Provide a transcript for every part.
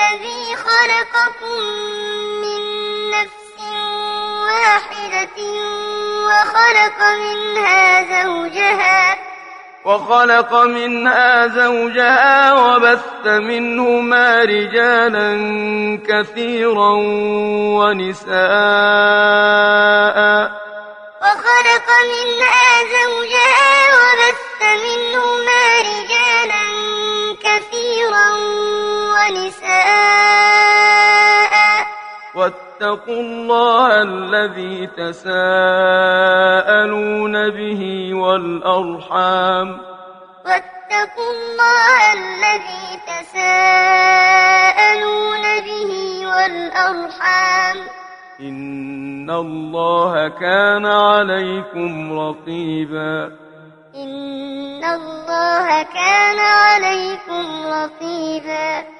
الذي خلقكم من نفس واحدة وخلق منها زوجها وخلق منها زوجها وبث منهما رجالا كثيرا ونساء. وخلق منها زوجها ونساء. واتقوا الله الذي تساءلون به والأرحام. واتقوا الله الذي تساءلون به والأرحام. إن الله كان عليكم رقيبا. إن الله كان عليكم رقيبا.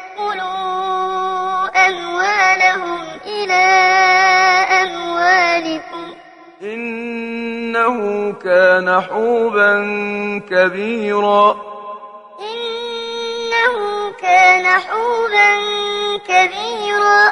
كلوا أموالهم إلى أموالكم إنه كان حوبا كبيرا إنه كان حوبا كبيرا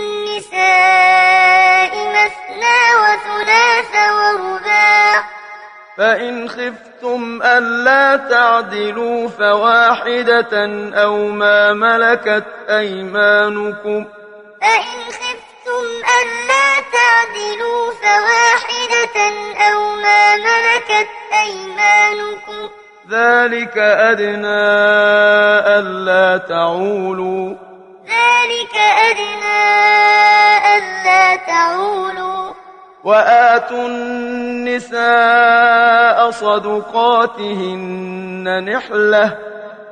للنساء مثنى وثلاث ورباع. فإن خفتم ألا تعدلوا فواحدة أو ما ملكت أيمانكم. فإن خفتم ألا تعدلوا فواحدة أو ما ملكت أيمانكم. ذلك أدنى ألا تعولوا. ذلك أدنى ألا تعولوا. وآتوا النساء صدقاتهن نحلة.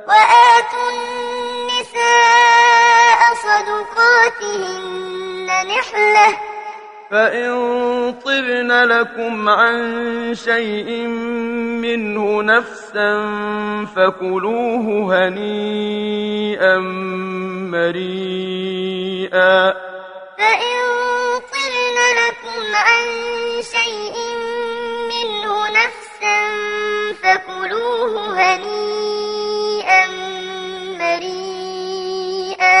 وآتوا النساء صدقاتهن نحلة. فإن طبن لكم عن شيء منه نفسا فكلوه هنيئا مريئا فإن طبن لكم عن شيء منه نفسا فكلوه هنيئا مريئا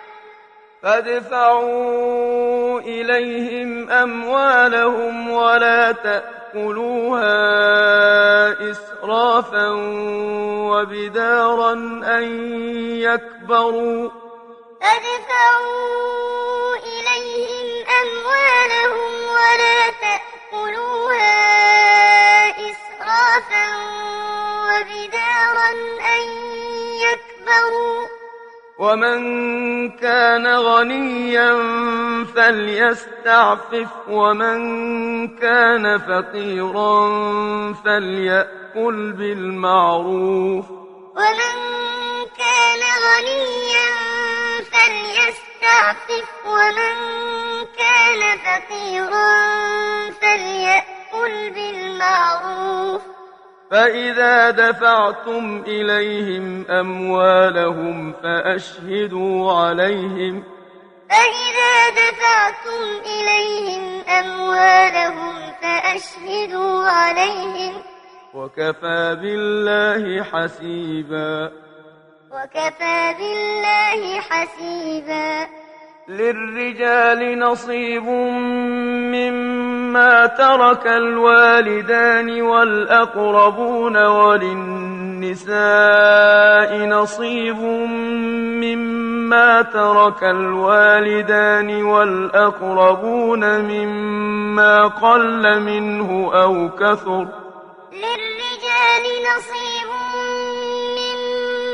فادفعوا إليهم أموالهم ولا تأكلوها إسرافا وبدارا أن يكبروا فادفعوا إليهم أموالهم ولا تأكلوها إسرافا وبدارا أن يكبروا ومن كان غنيا فليستعفف ومن كان فقيرا فليأكل بالمعروف ومن كان غنيا فليستعفف ومن كان فقيرا فليأكل بالمعروف فإذا دفعتم إليهم أموالهم فأشهدوا عليهم فإذا دفعتم إليهم أموالهم فأشهدوا عليهم وكفى بالله حسيبا وكفى بالله حسيبا للرجال نصيب مما ترك الوالدان والأقربون وللنساء نصيب مما ترك الوالدان والأقربون مما قل منه أو كثر للرجال نصيب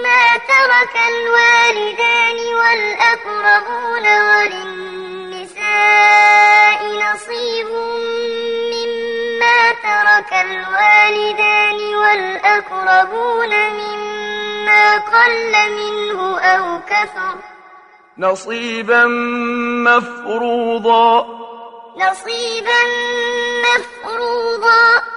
مَا ترك الوالدان والأقربون وللنساء نصيب مما ترك الوالدان والأقربون مما قل منه أو كثر نصيبا مفروضا نصيبا مفروضا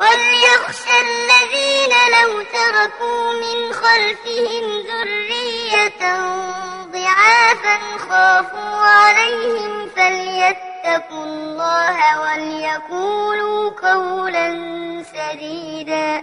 وَلْيَخْشَ الذين لو تركوا من خلفهم ذرية ضعافا خافوا عليهم فليتقوا الله وليقولوا قولا سديدا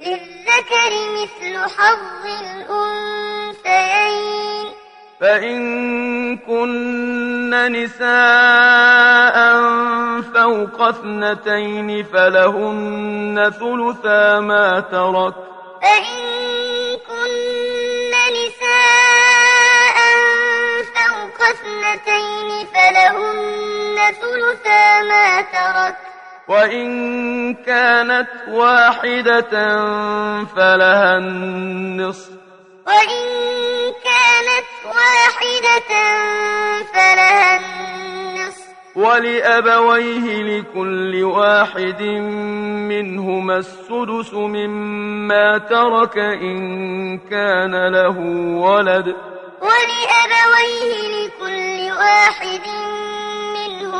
للذكر مثل حظ الأنثيين. فإن كن نساء فوق اثنتين فلهن ثلثا ما ترك. فإن كن نساء فوق اثنتين فلهن ثلثا ما ترك. وإن كانت واحدة فلها النصف وإن كانت واحدة فلها النصف ولأبويه لكل واحد منهما السدس مما ترك إن كان له ولد ولأبويه لكل واحد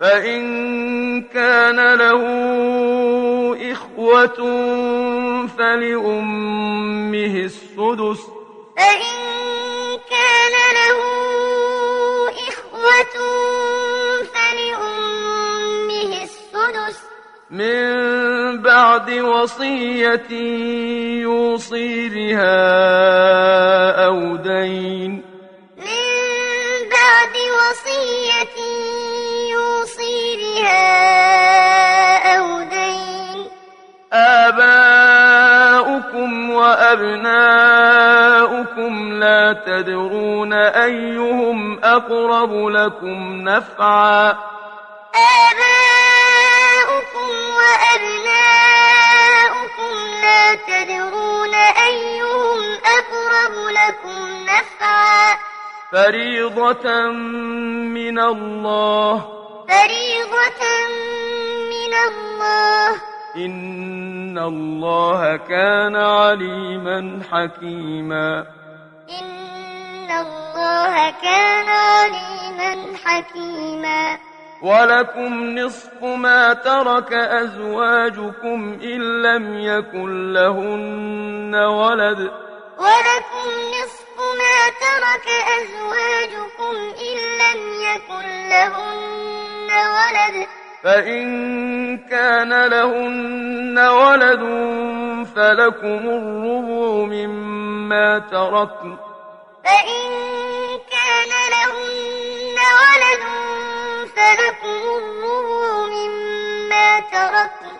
فإن كان له إخوة فلأمه السدس فإن كان له إخوة فلأمه السدس من بعد وصية يوصي بها أو دين من بعد وصية آباؤكم وأبناؤكم لا تدرون أيهم أقرب لكم نفعا آباؤكم وأبناؤكم لا تدرون أيهم أقرب لكم نفعا فريضة من الله فريضة من الله. إن الله كان عليما حكيما. إن الله كان عليما حكيما. ولكم نصف ما ترك أزواجكم إن لم يكن لهن ولد. ولكم نصف ما ترك أزواجكم إن لم يكن لهن ولد. فإن كان لهن ولد فلكم الربع مما تركوا فإن كان لهن ولد فلكم الربع مما تركوا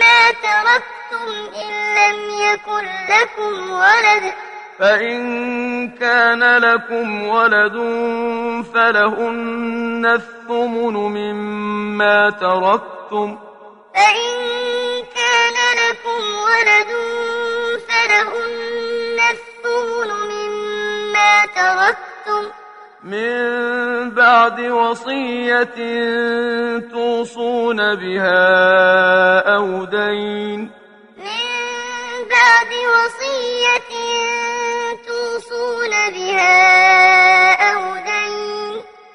مما تركتم إن لم يكن لكم ولد. فإن كان لكم ولد فلهن الثمن مما تركتم. فإن كان لكم ولد فلهن الثمن مما تركتم. من بعد وصية توصون بها أو دين. من بعد وصية توصون بها أو دين.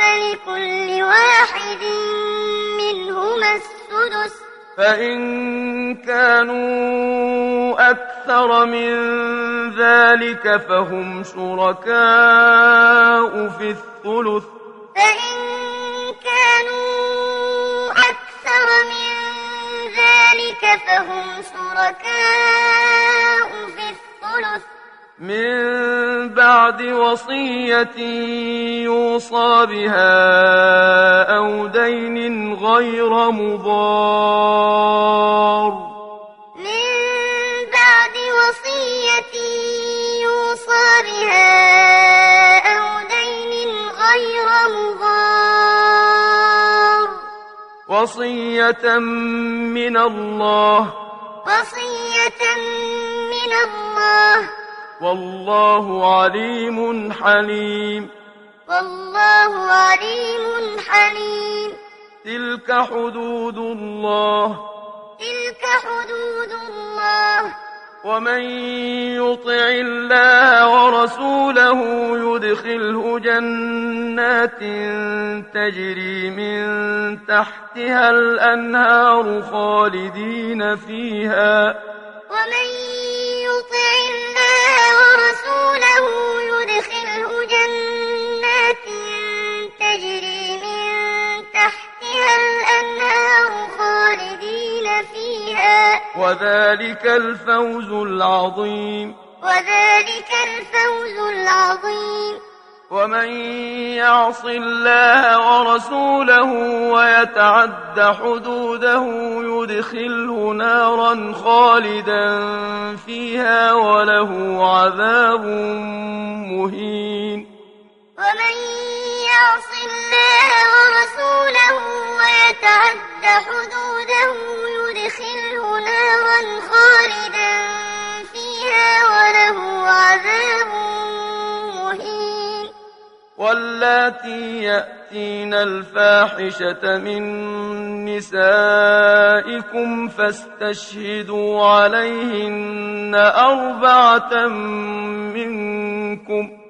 فلكل واحد منهما السدس فإن كانوا أكثر من ذلك فهم شركاء في الثلث فإن كانوا أكثر من ذلك فهم شركاء في الثلث من بعد وصية يوصى بها أو دين غير مضار. من بعد وصية يوصى بها أو دين غير مضار. وصية من الله. وصية من الله. والله عليم حليم والله عليم حليم تلك حدود الله تلك حدود الله ومن يطع الله ورسوله يدخله جنات تجري من تحتها الأنهار خالدين فيها وذلك الفوز العظيم. وذلك الفوز العظيم. ومن يعص الله ورسوله ويتعد حدوده يدخله نارا خالدا فيها وله عذاب مهين. ومن يعصي ورسوله ويتعد حدوده يدخله نارا خالدا فيها وله عذاب مهين. واللاتي يأتين الفاحشة من نسائكم فاستشهدوا عليهن أربعة منكم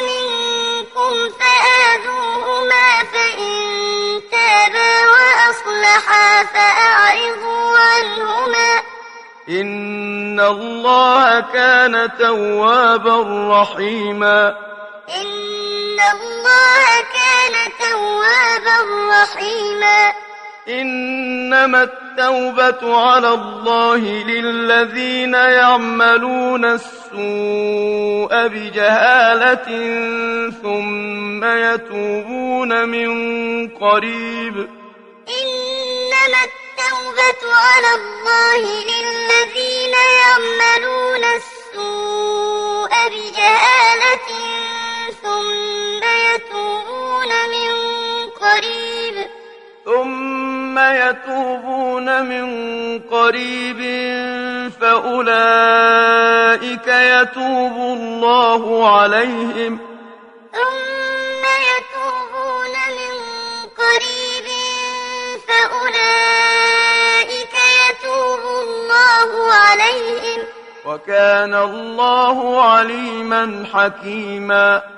منكم فآذوهما فإن تابا وأصلحا فأعرضوا عنهما. إن الله كان توابا رحيما. إن الله كان توابا رحيما. إنما التوبة على الله للذين يعملون السوء بجهالة ثم يتوبون من قريب. إنما التوبة على الله للذين يعملون السوء بجهالة ثم يتوبون من قريب. ثم يتوبون من قريب فأولئك يتوب الله عليهم. ثم يتوبون من قريب فأولئك يتوب الله عليهم. وكان الله عليما حكيما. وكان الله عليما حكيما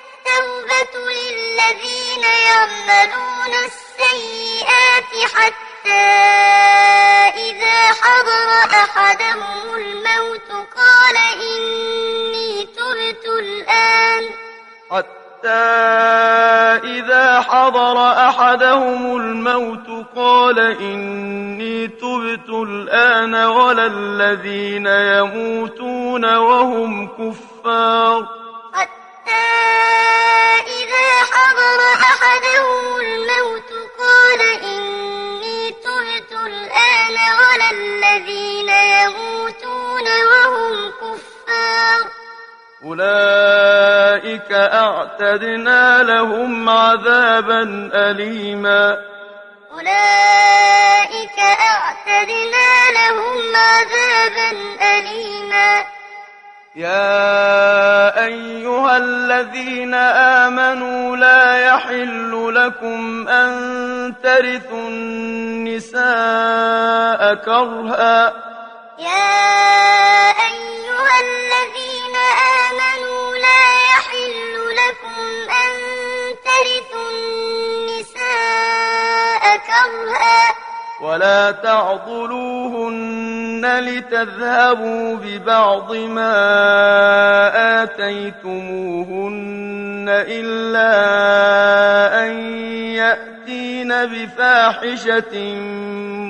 التوبة للذين يعملون السيئات حتى إذا حضر أحدهم الموت قال إني تبت الآن حتى إذا حضر أحدهم الموت قال إني تبت الآن ولا الذين يموتون وهم كفار حتى إذا حضر أحدهم الموت قال إني تهت الآن ولا الذين يموتون وهم كفار أولئك أعتدنا لهم عذابا أليما أولئك أعتدنا لهم عذابا أليما يا أيها الذين آمنوا لا يحل لكم أن ترثوا النساء كرها. يا أيها الذين آمنوا لا يحل لكم أن ترثوا النساء كرها. ولا تعضلوهن لتذهبوا ببعض ما آتيتموهن إلا أن يأتين بفاحشة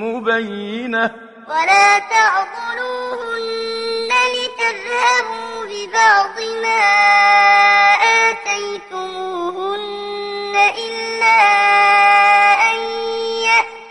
مبينة. ولا تعضلوهن لتذهبوا ببعض ما آتيتموهن إلا أن يأتين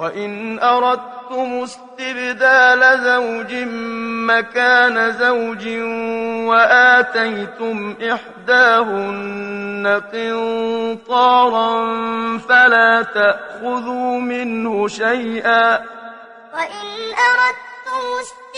وإن أردتم استبدال زوج مكان زوج وآتيتم إحداهن قنطارا فلا تأخذوا منه شيئا وإن أردتم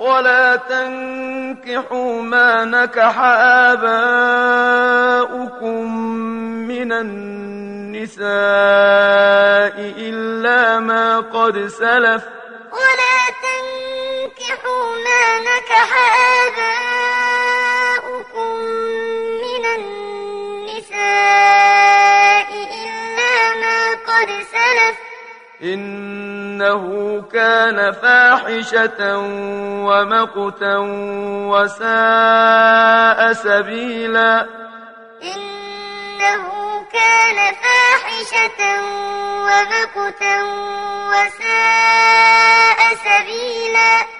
ولا تنكحوا ما نكح آباؤكم من النساء إلا ما قد سلف. ولا تنكحوا ما نكح آباؤكم من النساء إلا ما قد سلف. إنه كان فاحشة ومقتا وساء سبيلا. إنه كان فاحشة ومقتا وساء سبيلا.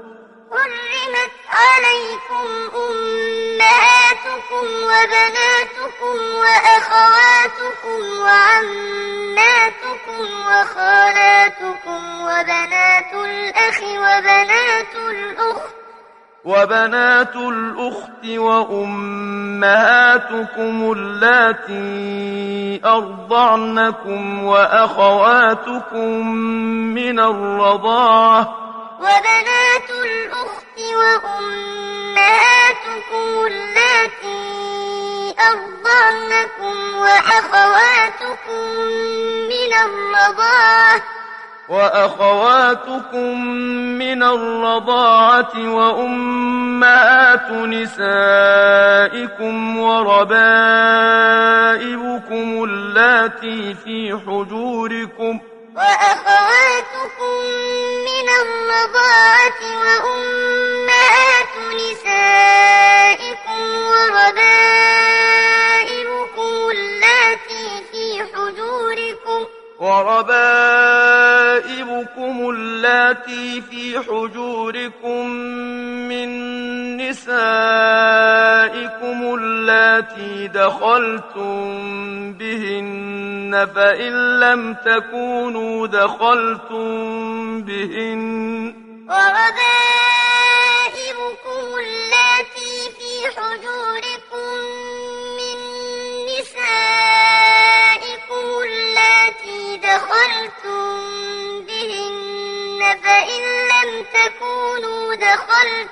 حرمت عليكم أمهاتكم وبناتكم وأخواتكم وعماتكم وخالاتكم وبنات الأخ وبنات الأخت وبنات الأخت وأمهاتكم التي أرضعنكم وأخواتكم من الرضاعة وبنات الأخت وأمهاتكم التي أرضانكم وأخواتكم من الرضاعة وأخواتكم من الرضاعة وأمهات نسائكم وربائبكم التي في حجوركم وأخواتكم من الرضاعة وأمهات نسائكم وربائبكم التي في حجوركم وربائبكم التي في حجوركم من نسائكم التي دخلتم بهن فإن لم تكونوا دخلتم بهن وربائبكم التي في حجوركم من نسائكم التي دخلتم بهن فإن لم تكونوا دخلتم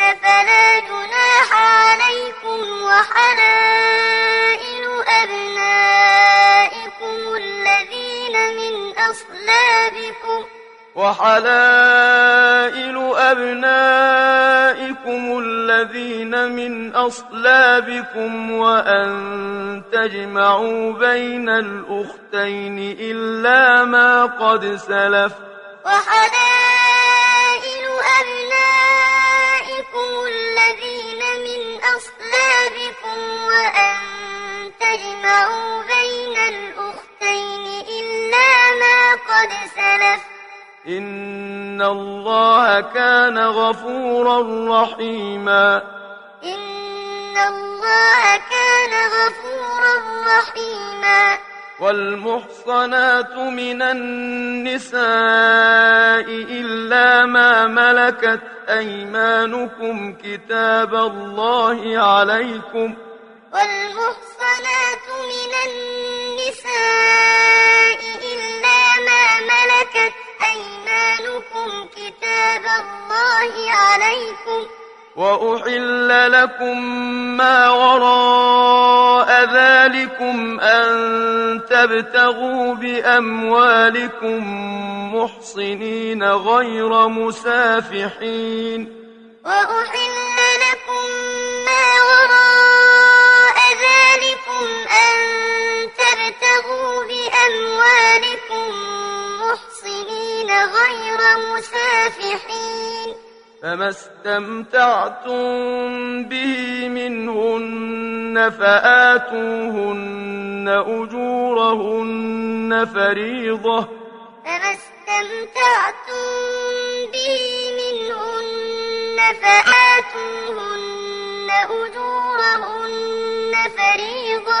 فلا جناح عليكم وحلائل أبنائكم الذين من أصلابكم وحلائل أبنائكم الذين من أصلابكم وأن تجمعوا بين الأختين إلا ما قد سلف وحلائل أبنائكم يُخْرِجَكُمُ الَّذِينَ مِنْ أَصْلَابِكُمْ وَأَن تَجْمَعُوا بَيْنَ الْأُخْتَيْنِ إِلَّا مَا قَدْ سَلَفَ إِنَّ اللَّهَ كَانَ غَفُورًا رَّحِيمًا إِنَّ اللَّهَ كَانَ غَفُورًا رَّحِيمًا والمحصنات من النساء إلا ما ملكت أيمانكم كتاب الله عليكم والمحصنات من النساء إلا ما ملكت أيمانكم كتاب الله عليكم وأحل لكم ما وراء ذلكم أن تبتغوا بأموالكم محصنين غير مسافحين وأحل لكم ما وراء ذلكم أن تبتغوا بأموالكم محصنين غير مسافحين فما استمتعتم به منهن فآتوهن أجورهن فريضة فما استمتعتم به منهن فآتوهن أجورهن فريضة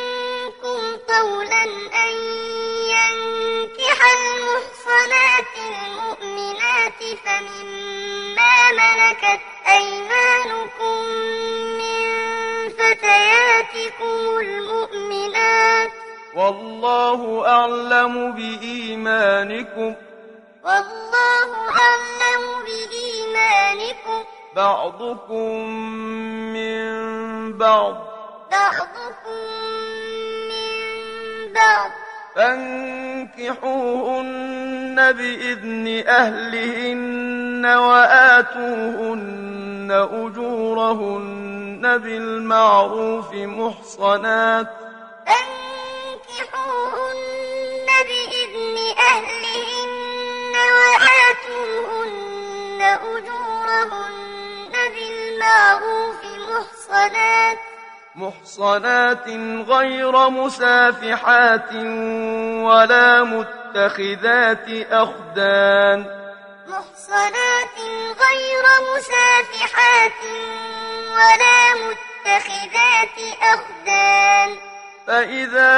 منكم قولا أن ينكح المحصنات المؤمنات فمما ملكت أيمانكم من فتياتكم المؤمنات والله أعلم بإيمانكم. والله أعلم بإيمانكم. بعضكم من بعض. بعضكم فانكحوهن بإذن أهلهن وآتوهن أجورهن بالمعروف محصنات. فانكحوهن بإذن أهلهن وآتوهن أجورهن بالمعروف محصنات. محصنات غير مسافحات ولا متخذات أخدان محصنات غير مسافحات ولا متخذات أخدان فإذا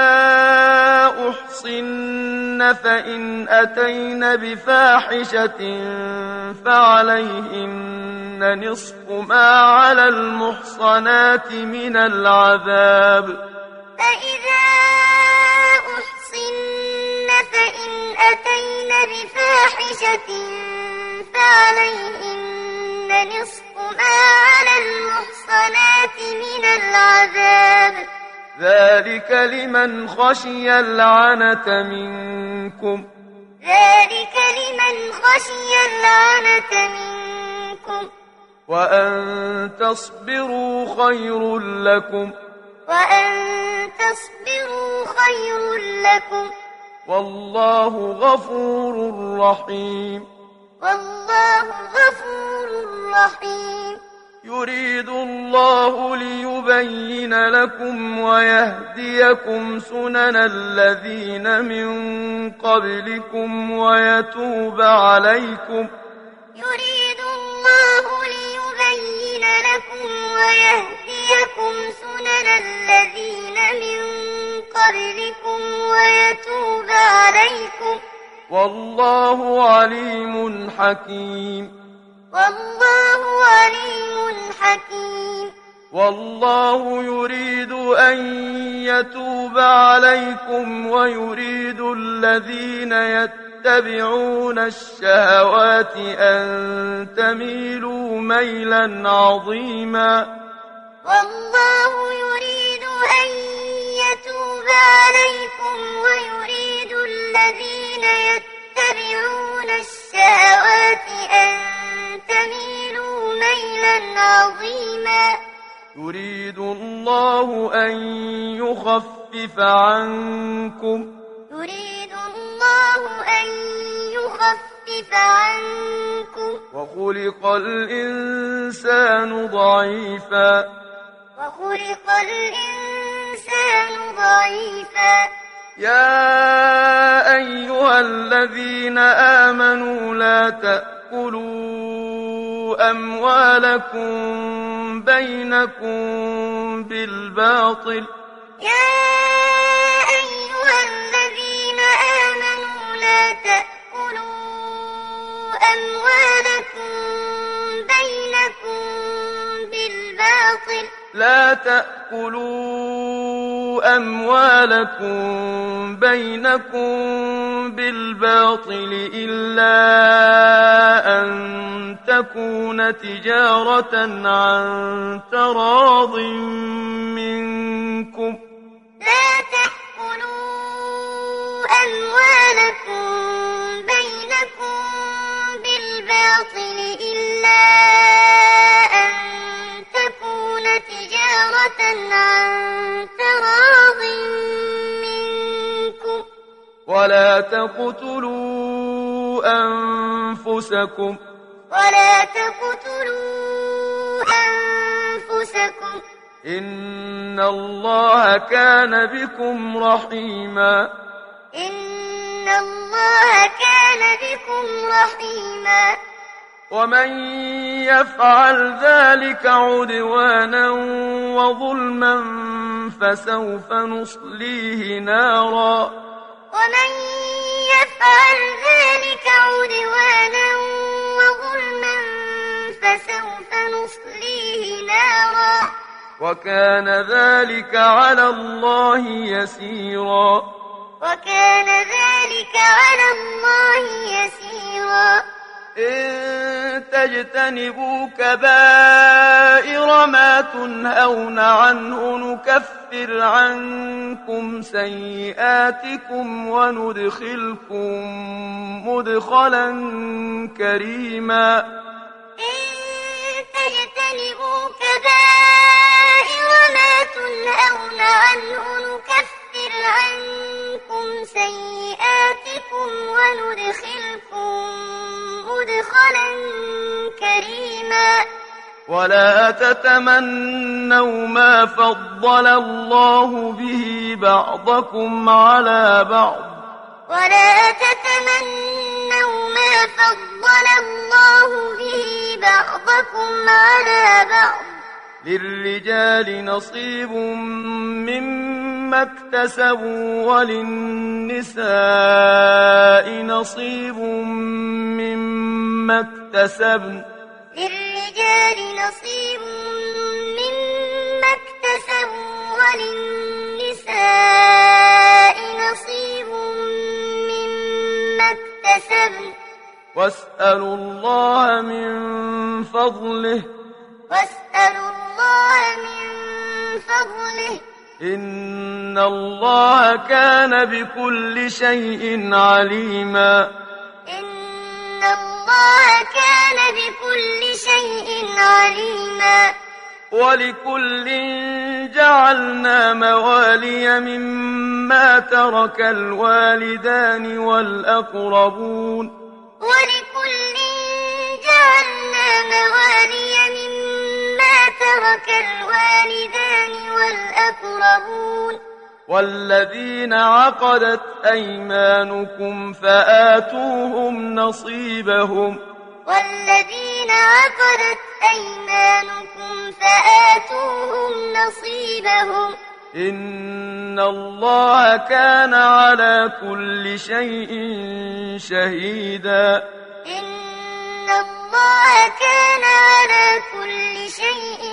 أحصن فإن أتين بفاحشة فعليهن نصف ما على المحصنات من العذاب فإذا أحصن فإن أتين بفاحشة فعليهن نصف ما على المحصنات من العذاب ذلك لمن خشي اللعنة منكم. ذلك لمن خشي اللعنة منكم. وأن تصبروا خير لكم. وأن تصبروا خير لكم. والله غفور رحيم. والله غفور رحيم. يريد الله ليبين لكم ويهديكم سنن الذين من قبلكم ويتوب عليكم يريد الله ليبين لكم ويهديكم سنن الذين من قبلكم ويتوب عليكم. والله عليم حكيم والله عليم حكيم. والله يريد أن يتوب عليكم ويريد الذين يتبعون الشهوات أن تميلوا ميلا عظيما. والله يريد أن يتوب عليكم ويريد الذين يتبعون الشهوات أن تميلوا ميلا عظيما. يريد الله أن يخفف عنكم. يريد الله أن يخفف عنكم. وخلق الإنسان ضعيفا. وخلق الإنسان ضعيفا. يا أيها الذين آمنوا لا تأتوا تأكلوا أموالكم بينكم بالباطل يا أيها الذين آمنوا لا تأكلوا أموالكم بينكم بالباطل لا تأكلوا أموالكم بينكم بالباطل إلا أن تكون تجارة عن تراض منكم. لا تأكلوا أموالكم بينكم بالباطل إلا أن تجارة عن تراض منكم. ولا تقتلوا أنفسكم. ولا تقتلوا أنفسكم. إن الله كان بكم رحيما. إن الله كان بكم رحيما. ومن يفعل ذلك عدوانا وظلما فسوف نصليه نارا. ومن يفعل ذلك عدوانا وظلما فسوف نصليه نارا. وكان ذلك على الله يسيرا. وكان ذلك على الله يسيرا. إن تجتنبوا كبائر ما تنهون عنه نكفر عنكم سيئاتكم وندخلكم مدخلا كريما. إن تجتنبوا كبائر ما تنهون عنه نكفر عنكم سيئاتكم نُحْيِيكُمْ وَنُدْخِلْكُمْ مُدْخَلًا كَرِيمًا. ولا تتمنوا ما فضل الله به بعضكم على بعض. ولا تتمنوا ما فضل الله به بعضكم على بعض. للرجال نصيب مما ما اكتسبوا وللنساء نصيب مما اكتسبن. للرجال نصيب مما اكتسبوا وللنساء نصيب مما اكتسبن. واسألوا الله من فضله. واسألوا الله من فضله. ان الله كان بكل شيء عليما ان الله كان بكل شيء عليما ولكل جعلنا موالي مما ترك الوالدان والأقربون ولكل جعلنا موالي مما مما ترك الوالدان والأقربون والذين عقدت أيمانكم فآتوهم نصيبهم والذين عقدت أيمانكم فآتوهم نصيبهم ان الله كان على كل شيء شهيدا ان ان الله كان على كل شيء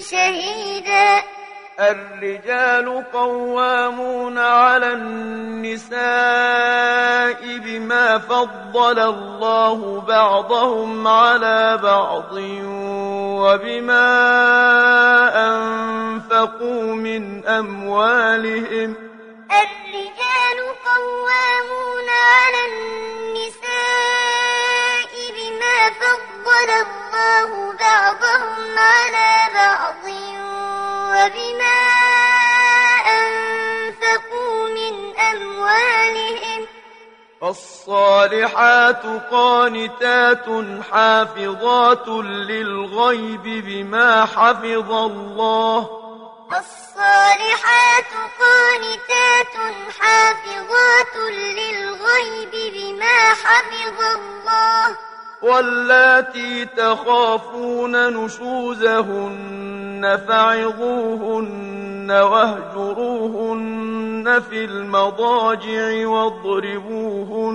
شهيدا الرجال قوامون على النساء بما فضل الله بعضهم على بعض وبما أنفقوا من أموالهم. الرجال قوامون على النساء بما فضل الله بعضهم على بعض وبما أنفقوا من أموالهم الصالحات قانتات حافظات للغيب بما حفظ الله الصالحات قانتات حافظات للغيب بما حفظ الله واللاتي تخافون نشوزهن فعظوهن واهجروهن في المضاجع واضربوهن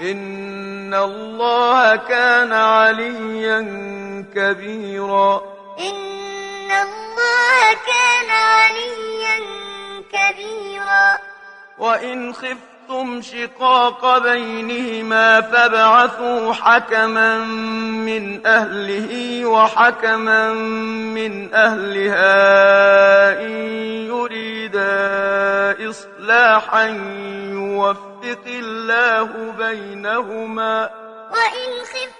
إن الله كان عليا كبيرا إن الله كان عليا كبيرا وإن خف خفتم شقاق بينهما فبعثوا حكما من أهله وحكما من أهلها إن يريدا إصلاحا يوفق الله بينهما وإن خفتم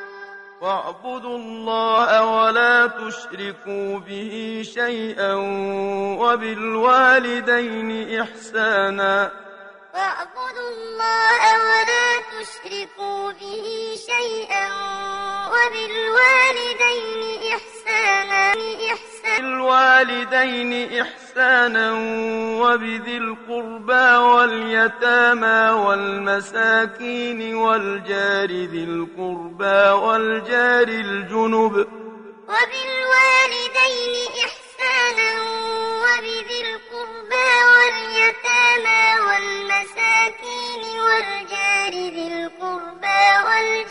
واعبدوا الله ولا تشركوا به شيئا وبالوالدين إحسانا. واعبدوا الله ولا تشركوا به شيئا وبالوالدين إحسانا. الوالدين إحسانا. إحسانا وبذي القربى واليتامى والمساكين والجار ذي القربى والجار الجنب وبالوالدين إحسانا وبذي القربى واليتامى والمساكين والجار ذي القربى والجار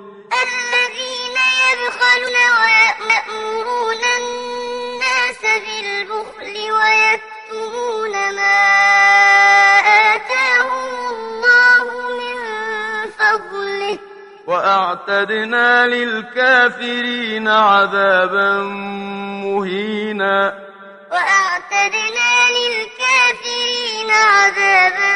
ويكتمون ما آتاهم الله من فضله. وأعتدنا للكافرين عذابا مهينا. وأعتدنا للكافرين عذابا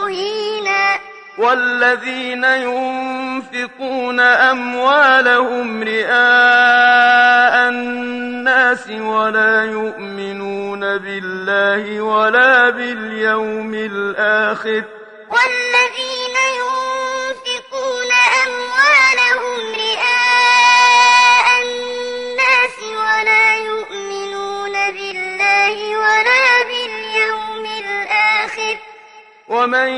مهينا. والذين ينفقون أموالهم رئاء الناس ولا يؤمنون بالله ولا باليوم الآخر والذين ينفقون أموالهم رئاء الناس ولا يؤمنون بالله ولا ومن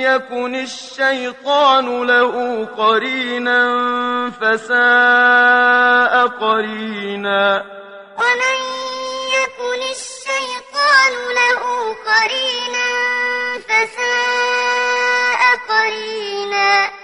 يكن الشيطان له قرينا فساء قرينا ومن يكن الشيطان له قرينا فساء قرينا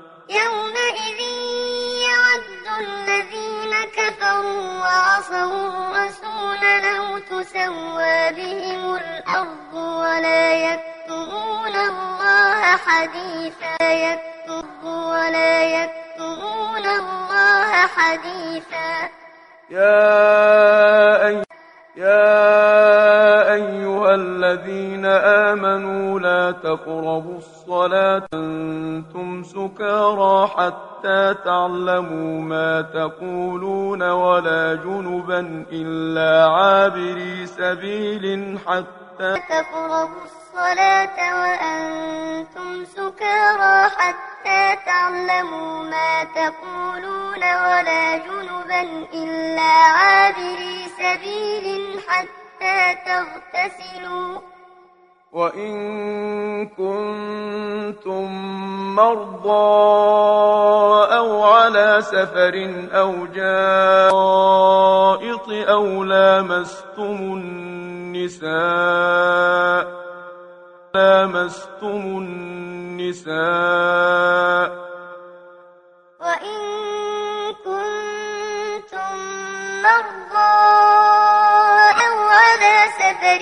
يومئذ يود الذين كفروا وعصوا الرسول لو تسوى بهم الأرض ولا يكتبون الله حديثا يكتب ولا يكتبون الله حديثا يا أيها الذين آمنوا لا تقربوا الصلاة حتى تعلموا ما تقولون ولا جنبا إلا عابري سبيل حتى تقربوا الصلاة وأنتم سكارى حتى تعلموا ما تقولون ولا جنبا إلا عابري سبيل حتى تغتسلوا وإن كنتم مرضى أو على سفر أو جائط أو لامستم النساء لامستم النساء وإن كنتم مرضى أو على سفر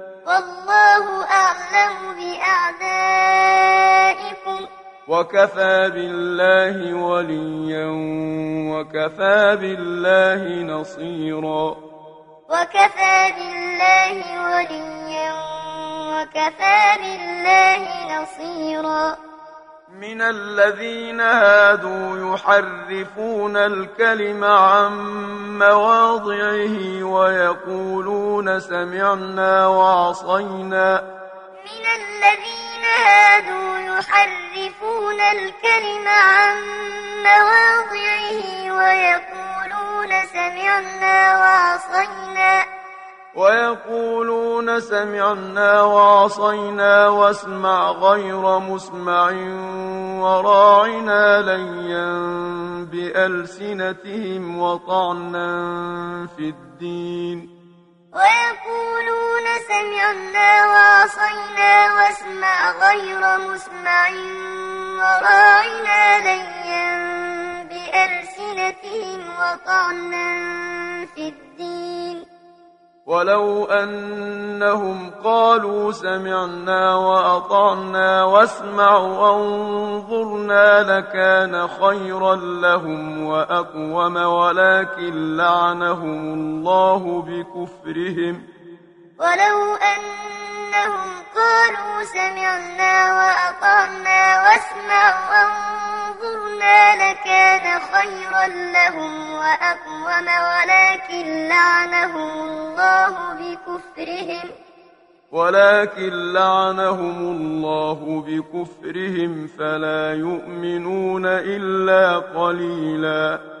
والله أعلم بأعدائكم. وكفى بالله وليا وكفى بالله نصيرا. وكفى بالله وليا وكفى بالله نصيرا. من الذين هادوا يحرفون الكلم عن مواضعه ويقولون سمعنا وعصينا. من الذين هادوا يحرفون الكلم عن مواضعه ويقولون سمعنا وعصينا. ويقولون سمعنا وعصينا واسمع غير مسمع وراعنا ليا بألسنتهم وطعنا في الدين. ويقولون سمعنا وعصينا واسمع غير مسمع وراعنا ليا بألسنتهم وطعنا في الدين. ولو أنهم قالوا سمعنا وأطعنا واسمع وانظرنا لكان خيرا لهم وأقوم ولكن لعنهم الله بكفرهم ولو أن إنهم قالوا سمعنا وأطعنا واسمع وانظرنا لكان خيرا لهم وأقوم ولكن لعنهم الله بكفرهم. ولكن لعنهم الله بكفرهم فلا يؤمنون إلا قليلاً.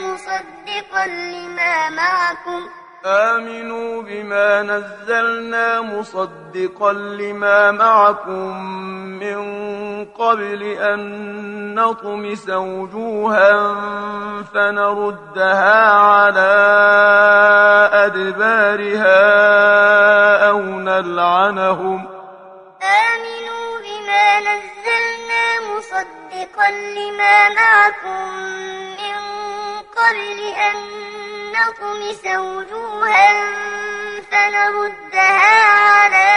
مصدقا لما معكم. آمنوا بما نزلنا مصدقا لما معكم من قبل أن نطمس وجوها فنردها على أدبارها أو نلعنهم. آمنوا بما نزلنا مصدقا لما معكم قبل أن نطمس وجوها فنردها على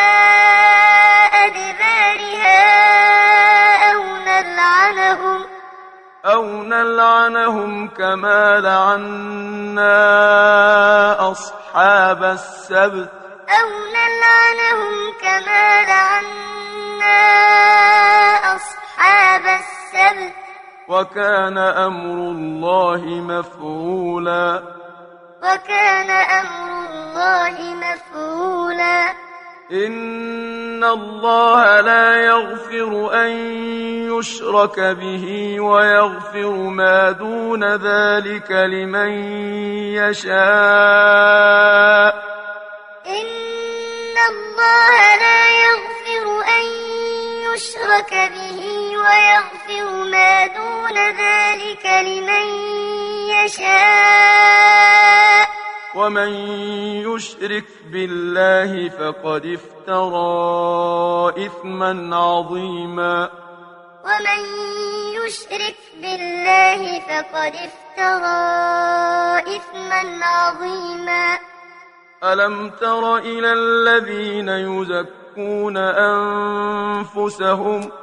أدبارها أو نلعنهم أو نلعنهم كما لعنا أصحاب السبت أو نلعنهم كما لعنا أصحاب السبت وكان أمر الله مفعولا. وكان أمر الله مفعولا. إن الله لا يغفر أن يشرك به ويغفر ما دون ذلك لمن يشاء. إن الله لا يغفر أن يشرك به ويغفر ما دون ذلك لمن يشاء ومن يشرك بالله فقد افترى إثما عظيما ومن يشرك بالله فقد افترى إثما عظيما ألم تر إلى الذين يزكون أنفسهم ألم تر إلى الذين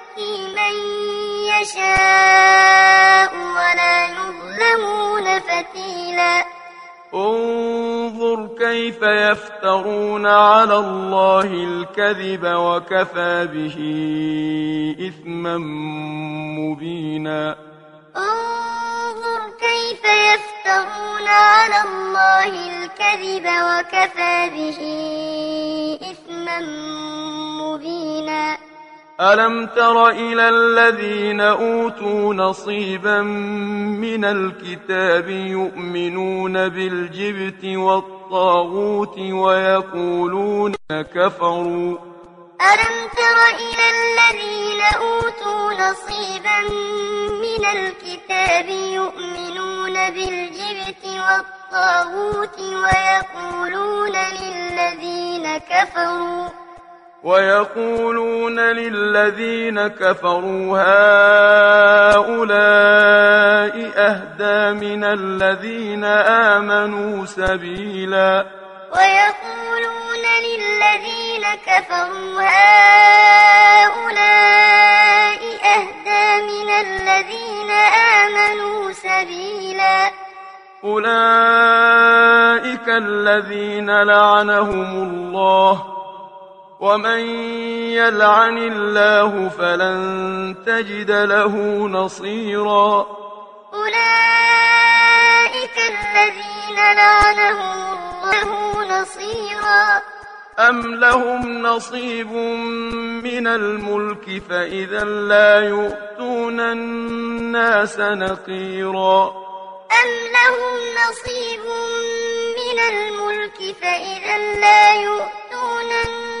يؤتي من يشاء ولا يظلمون فتيلا. انظر كيف يفترون على الله الكذب وكفى به إثما مبينا. انظر كيف يفترون على الله الكذب وكفى به إثما مبينا. ألم تر إلى الذين أوتوا نصيبا من الكتاب يؤمنون بالجبت والطاغوت ويقولون كفروا ألم تر إلى الذين أوتوا نصيبا من الكتاب يؤمنون بالجبت والطاغوت ويقولون للذين كفروا ويقولون للذين كفروا هؤلاء أهدى من الذين آمنوا سبيلا ويقولون للذين كفروا هؤلاء أهدى من الذين آمنوا سبيلا أولئك الذين لعنهم الله ومن يلعن الله فلن تجد له نصيرا أولئك الذين لعنهم الله نصيرا أم لهم نصيب من الملك فإذا لا يؤتون الناس نقيرا أم لهم نصيب من الملك فإذا لا يؤتون الناس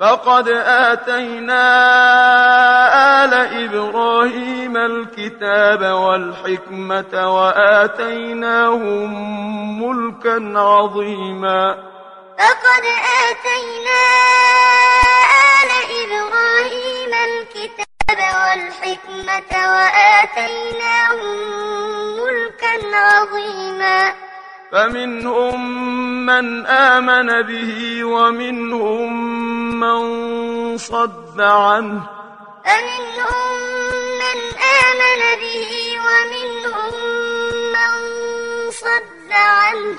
فقد آتينا آل إبراهيم الكتاب والحكمة وآتيناهم ملكا عظيما. فقد آتينا آل إبراهيم الكتاب والحكمة وآتيناهم ملكا عظيما. فمنهم من آمن به ومنهم من صد عنه فمنهم من آمن به ومنهم من صد عنه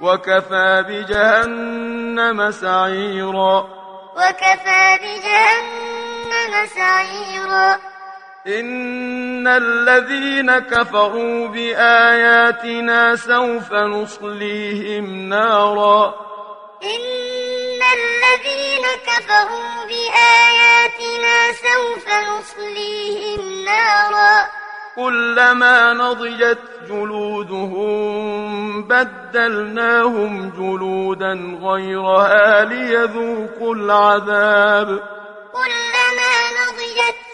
وكفى بجهنم سعيرا وكفى بجهنم سعيرا إن الذين كفروا بآياتنا سوف نصليهم نارا إن الذين كفروا بآياتنا سوف نصليهم نارا كلما نضجت جلودهم بدلناهم جلودا غيرها ليذوقوا العذاب كلما نضجت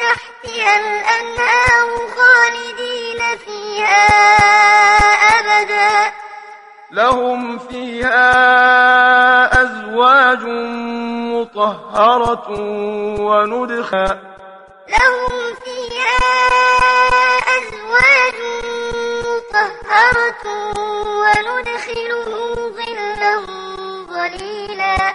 تحتها الأنهار خالدين فيها أبدا. لهم فيها أزواج مطهرة وندخا لهم فيها أزواج مطهرة وندخلهم ظلا ظليلا.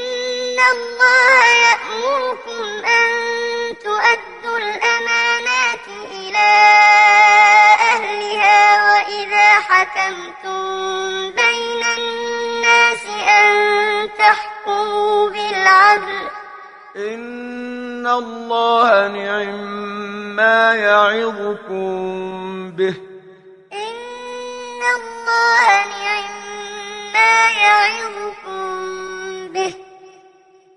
الله يأمركم أن تؤدوا الأمانات إلى أهلها وإذا حكمتم بين الناس أن تحكموا بالعدل. إن الله نعم ما يعظكم به. إن الله نعم ما يعظكم به.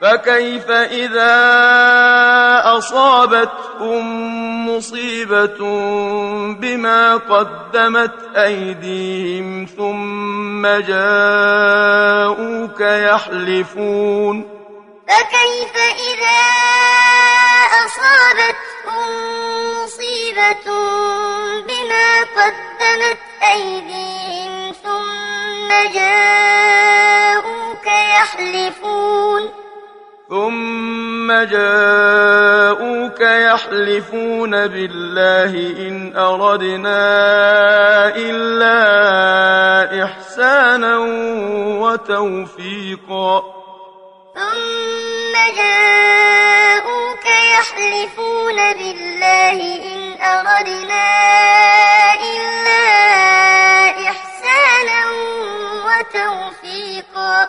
فكيف إذا أصابتكم مصيبة بما قدمت أيديهم ثم جاءوك يحلفون فكيف إذا أصابتهم مصيبة بما قدمت أيديهم ثم جاءوك يحلفون ثم جاءوك يحلفون بالله إن أردنا إلا إحسانا وتوفيقا ثم جاءوك يحلفون بالله إن أردنا إلا إحسانا وتوفيقا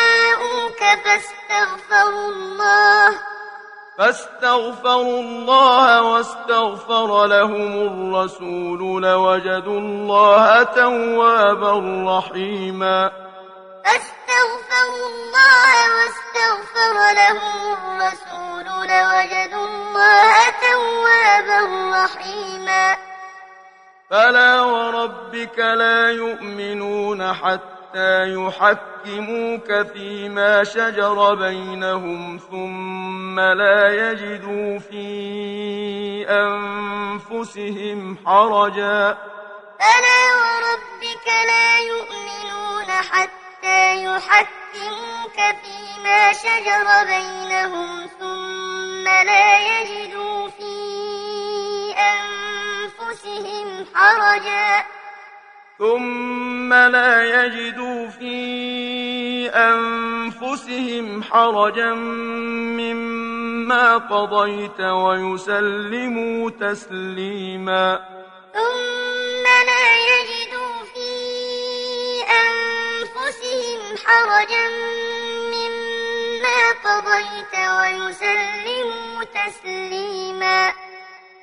أخوك فاستغفر الله. فاستغفروا الله واستغفر لهم الرسول لوجدوا الله توابا رحيما. فاستغفروا الله واستغفر لهم الرسول لوجدوا الله توابا رحيما. فلا وربك لا يؤمنون حتى حتى يحكموك فيما شجر بينهم ثم لا يجدوا في أنفسهم حرجا فلا وربك لا يؤمنون حتى يحكموك فيما شجر بينهم ثم لا يجدوا في أنفسهم حرجا ثم لا يجدوا في أنفسهم حرجا مما قضيت ويسلموا تسليما ثم لا يجدوا في أنفسهم حرجا مما قضيت ويسلموا تسليما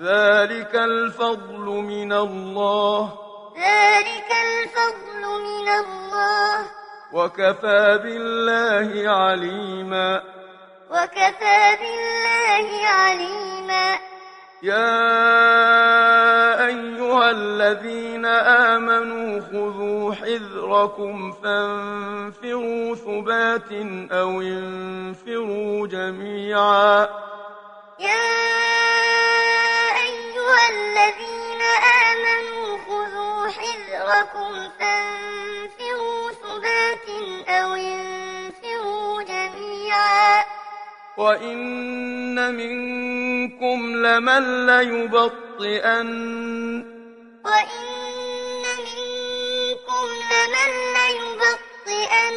ذلك الفضل من الله ذلك الفضل من الله وكفى بالله عليما وكفى بالله عليما يا ايها الذين امنوا خذوا حذركم فانفروا ثبات أو انفروا جميعا يا أيها الذين آمنوا خذوا حذركم فانفروا ثبات أو انفروا جميعا وإن منكم لمن ليبطئن وإن منكم لمن ليبطئن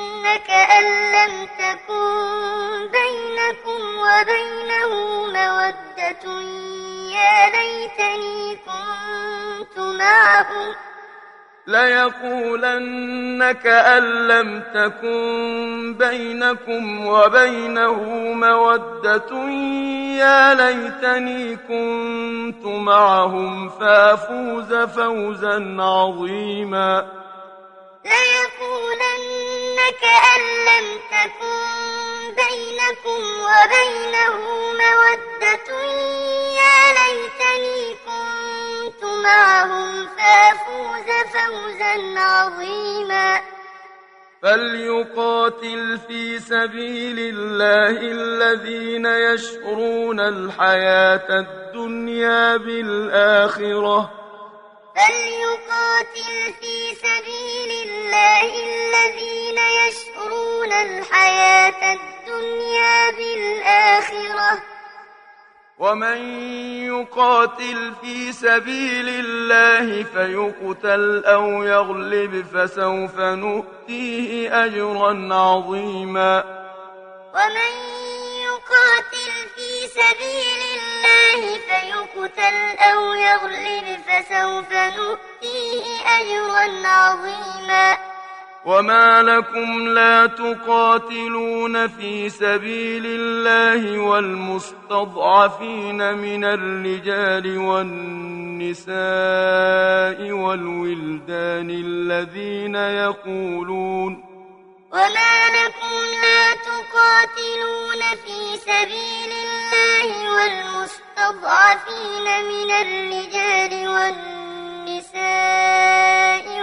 إنك أن لم تكن بينكم وبينه مودة. يا ليتني كنت معهم ليقولن أن لم تكن بينكم وبينه مودة. يا ليتني كنت معهم. فأفوز فوزا عظيما. ليقولنك كأن لم تكن بينكم وبينه مودة يا ليتني كنت معهم فأفوز فوزا عظيما. فليقاتل في سبيل الله الذين يشعرون الحياة الدنيا بالآخرة فليقاتل في سبيل الله الذين يشعرون الحياة الدنيا بالآخرة؟ ومن يقاتل في سبيل الله فيقتل أو يغلب فسوف نؤتيه أجرا عظيما. ومن يقاتل في سبيل يقتل أو يغلب فسوف نؤتيه أجرا عظيما. وما لكم لا تقاتلون في سبيل الله والمستضعفين من الرجال والنساء والولدان الذين يقولون وما لكم لا تقاتلون في سبيل الله والمستضعفين المستضعفين من الرجال والنساء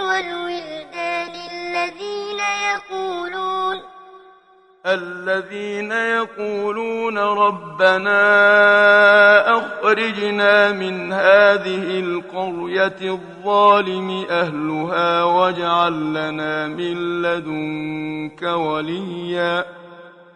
والولدان الذين يقولون الذين يقولون ربنا أخرجنا من هذه القرية الظالم أهلها واجعل لنا من لدنك ولياً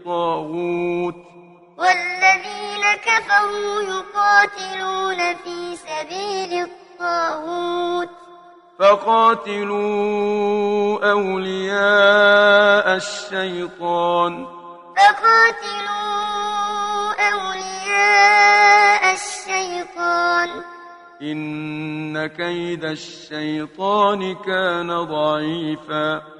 الطاغوت. والذين كفروا يقاتلون في سبيل الطاغوت. فقاتلوا أولياء الشيطان. فقاتلوا أولياء الشيطان. إن كيد الشيطان كان ضعيفاً.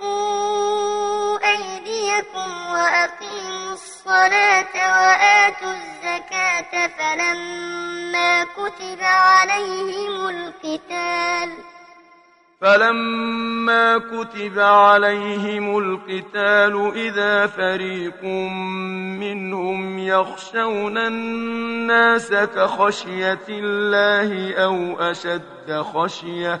وَأْفُوا أَيْدِيَكُمْ وَأَقِيمُوا الصَّلَاةَ وَآتُوا الزَّكَاةَ فَلَمَّا كُتِبَ عَلَيْهِمُ الْقِتَالُ فلما كتب عليهم القتال إذا فريق منهم يخشون الناس كخشية الله أو أشد خشية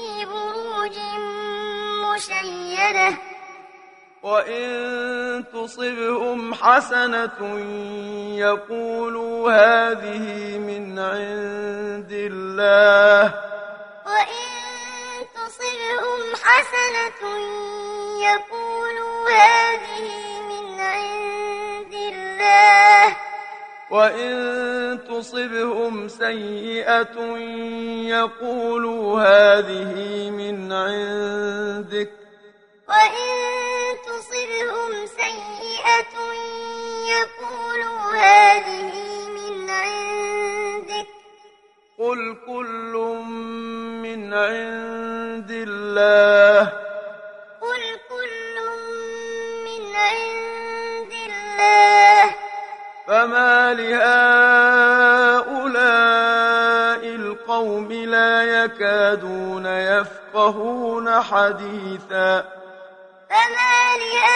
بِسُرُوجٍ مُّشَيَّدَةٍ وَإِن تُصِبْهُمْ حَسَنَةٌ يَقُولُوا هَٰذِهِ مِنْ عِندِ اللَّهِ وَإِن تُصِبْهُمْ حَسَنَةٌ يَقُولُوا هَٰذِهِ مِنْ عِندِ اللَّهِ وَإِن تُصِبْهُمْ سَيِّئَةٌ يَقُولُوا هَذِهِ مِنْ عِنْدِكَ وَإِن تُصِبْهُمْ سَيِّئَةٌ يَقُولُوا هَذِهِ مِنْ عِنْدِكَ قُلْ كُلٌّ مِنْ عِنْدِ اللَّهِ فما لهؤلاء القوم لا يكادون يفقهون حديثا فما لهؤلاء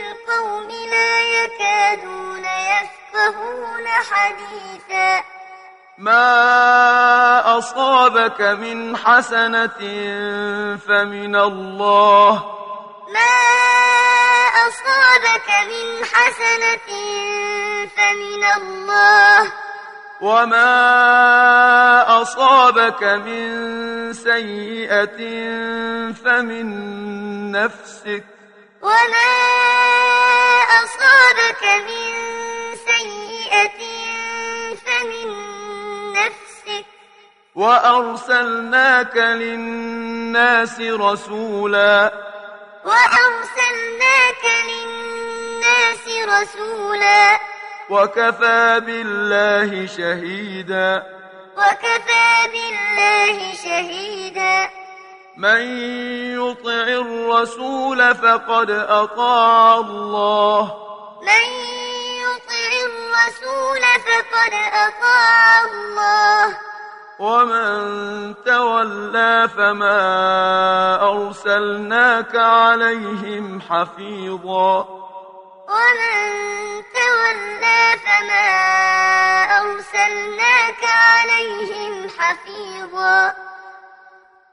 القوم لا يكادون يفقهون حديثا ما أصابك من حسنة فمن الله ما أصابك من حسنة فمن الله. وما أصابك من سيئة فمن نفسك. وما أصابك من سيئة فمن نفسك. وأرسلناك للناس رسولا. وأرسلناك للناس رسولا. وكفى بالله شهيدا. وكفى بالله شهيدا. من يطع الرسول فقد أطاع الله. من يطع الرسول فقد أطاع الله. ومن تولى فما أرسلناك عليهم حفيظا ومن تولى فما أرسلناك عليهم حفيظا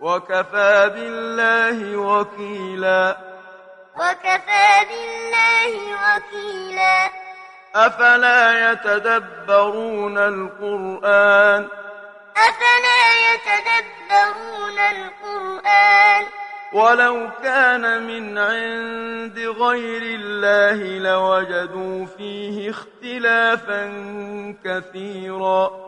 وكفى بالله وكيلا وكفى بالله وكيلا أفلا يتدبرون القرآن أفلا يتدبرون القرآن ولو كان من عند غير الله لوجدوا فيه اختلافا كثيرا ولو كان من عند غير الله لوجدوا فيه اختلافا كثيرا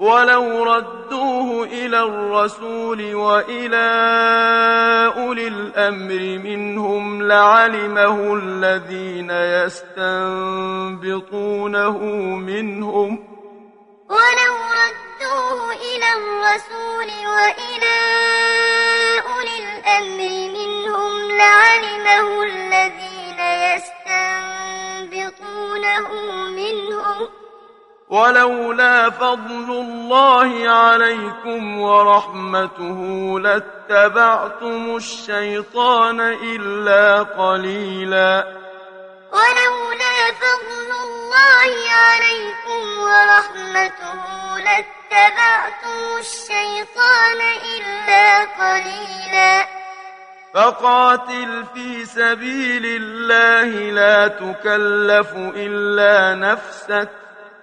ولو ردوه إلى الرسول وإلى أولي الأمر منهم لعلمه الذين يستنبطونه منهم ولو ردوه إلى الرسول وإلى أولي الأمر منهم لعلمه الذين يستنبطونه منهم ولولا فضل الله عليكم ورحمته لاتبعتم الشيطان إلا قليلا. ولولا فضل الله عليكم ورحمته لاتبعتم الشيطان إلا قليلا. فقاتل في سبيل الله لا تكلف إلا نفسك.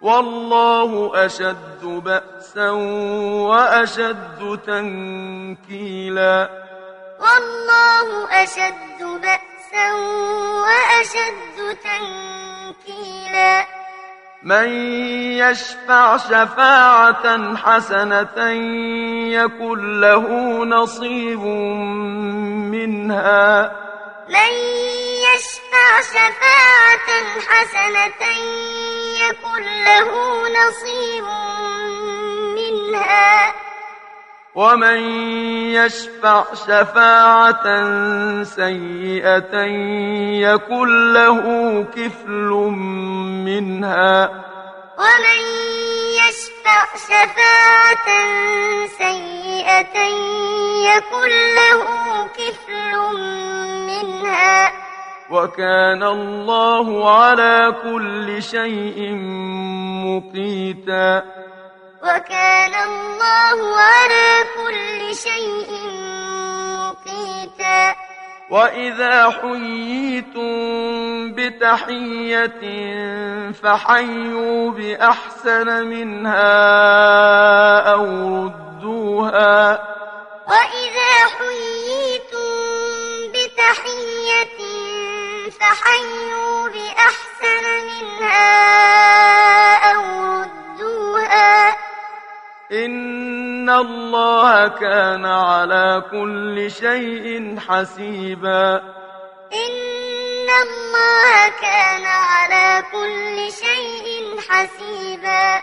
والله أشد بأسا وأشد تنكيلا. والله أشد بأسا وأشد تنكيلا. من يشفع شفاعة حسنة يكن له نصيب منها. من يشفع شفاعة حسنة يكن له نصيب منها. ومن يشفع شفاعة سيئة يكن له كفل منها. ومن يشفع شفاعة سيئة يكن له كفل منها. وكان الله على كل شيء مقيتا وكان الله على كل شيء مقيتا وإذا حييتم بتحية فحيوا بأحسن منها أو ردوها وإذا حييتم بتحية فحيوا بأحسن منها أو ردوها إن الله كان على كل شيء حسيبا. إن الله كان على كل شيء حسيبا.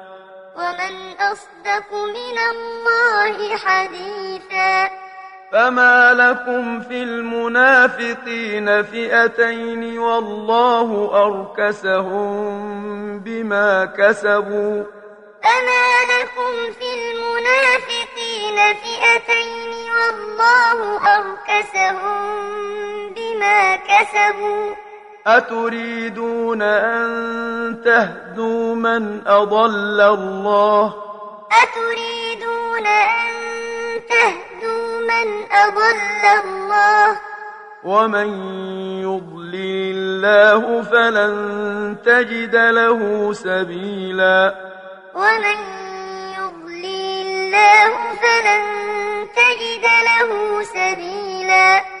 ومن أصدق من الله حديثا. فما لكم في المنافقين فئتين والله أركسهم بما كسبوا. فما لكم في المنافقين فئتين والله أركسهم بما كسبوا. أتريدون أن تهدوا من أضل الله؟ أتريدون أن تهدوا من أضل الله؟ ومن يضلل الله فلن تجد له سبيلا. ومن يضلل الله فلن تجد له سبيلا.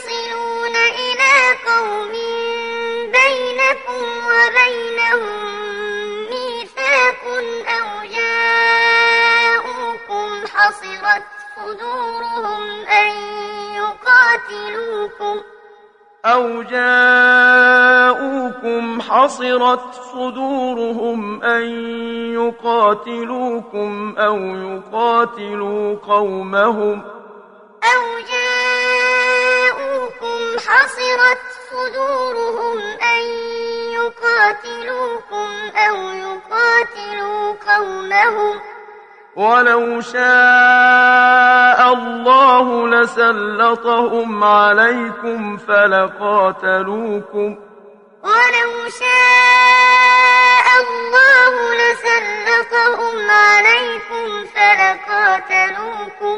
صدورهم أن يقاتلوكم أو جاءوكم حصرت صدورهم أن يقاتلوكم أو يقاتلوا قومهم أو جاءوكم حصرت صدورهم أن يقاتلوكم أو يقاتلوا قومهم ولو شاء الله لسلطهم عليكم فلقاتلوكم ولو شاء الله لسلطهم عليكم فلقاتلوكم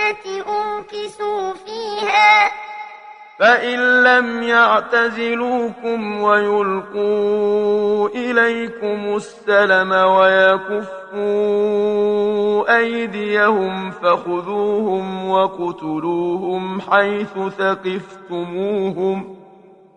الجنة أوكسوا فيها فإن لم يعتزلوكم ويلقوا إليكم السلم ويكفوا أيديهم فخذوهم وقتلوهم حيث ثقفتموهم ۖ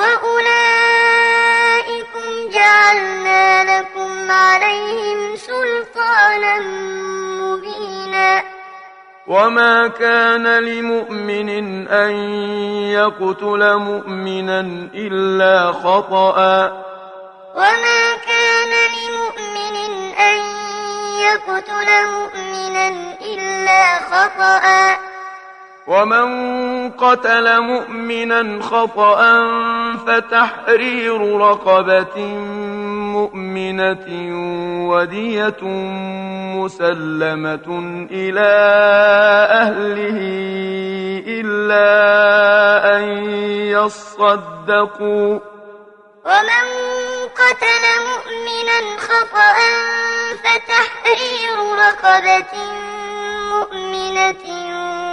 وَأُولَئِكُمْ جَعَلْنَا لَكُمْ عَلَيْهِمْ سُلْطَانًا مُبِينًا وما كان لمؤمن أن يقتل مؤمنا إلا خطأ. وما كان لمؤمن أن يقتل مؤمنا إلا خطأ. ومن قتل مؤمنا خطأ فتحرير رقبة مؤمنة ودية مسلمة إلى أهله إلا أن يصدقوا ومن قتل مؤمنا خطأ فتحرير رقبة مؤمنة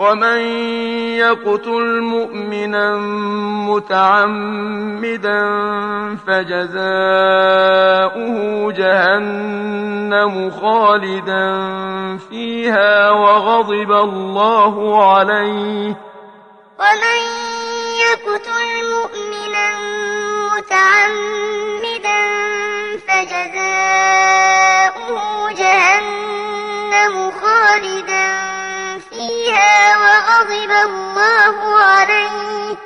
ومن يقتل مؤمنا متعمدا فجزاؤه جهنم خالدا فيها وغضب الله عليه ومن يقتل مؤمنا متعمدا فجزاؤه جهنم خالدا فيها وغضب الله عليه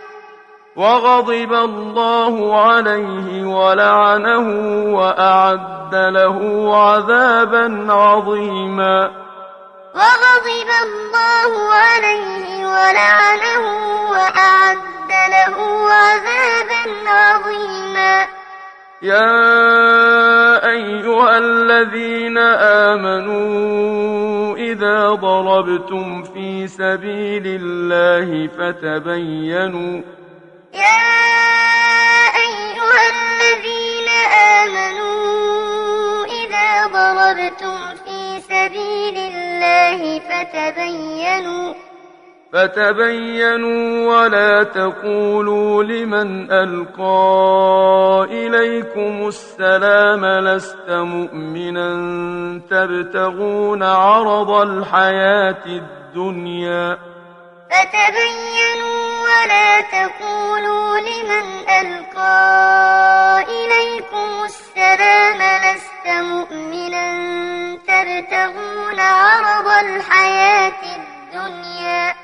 وغضب الله عليه ولعنه وأعد له عذابا عظيما. وغضب الله عليه ولعنه وأعد له عذابا عظيما. يا أيها الذين آمنوا إذا ضربتم في سبيل الله فتبينوا يا أيها الذين آمنوا إذا ضربتم في سبيل الله فتبينوا فتبينوا ولا تقولوا لمن ألقى إليكم السلام لست مؤمنا تبتغون عرض الحياة الدنيا فتبينوا ولا تقولوا لمن ألقى إليكم السلام لست مؤمنا تبتغون عرض الحياة الدنيا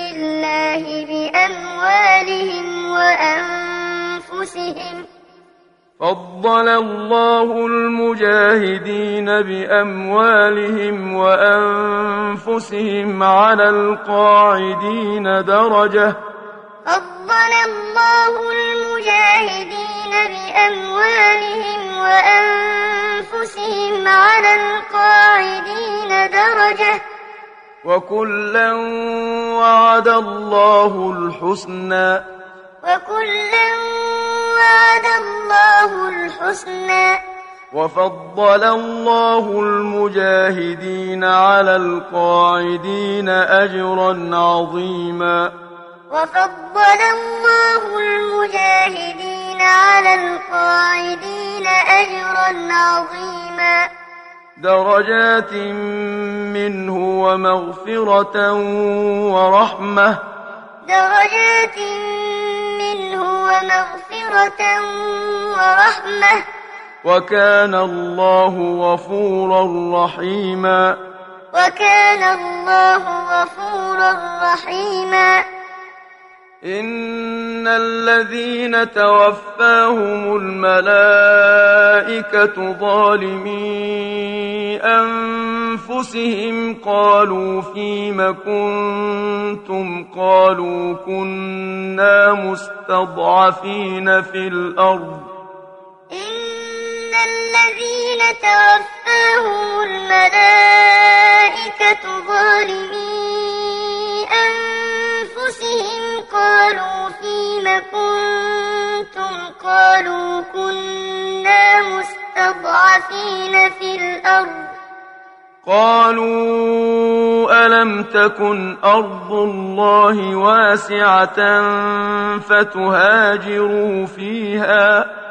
الله بأموالهم وأنفسهم. فضل الله المجاهدين بأموالهم وأنفسهم على القاعدين درجة. فضل الله المجاهدين بأموالهم وأنفسهم على القاعدين درجة. وكلا وعد الله الحسنى وكلا وعد الله الحسنى وفضل الله المجاهدين على القاعدين أجرا عظيما وفضل الله المجاهدين على القاعدين أجرا عظيما درجات منه ومغفرة ورحمة. درجات منه ومغفرة ورحمة. وكان الله غفورا رحيما. وكان الله غفورا رحيما. ان الذين توفاهم الملائكه ظالمي انفسهم قالوا فيما كنتم قالوا كنا مستضعفين في الأرض ان الذين توفاهم الملائكه ظالمي أنفسهم أنفسهم قالوا فيم كنتم؟ قالوا كنا مستضعفين في الأرض. قالوا ألم تكن أرض الله واسعة فتهاجروا فيها؟ قالوا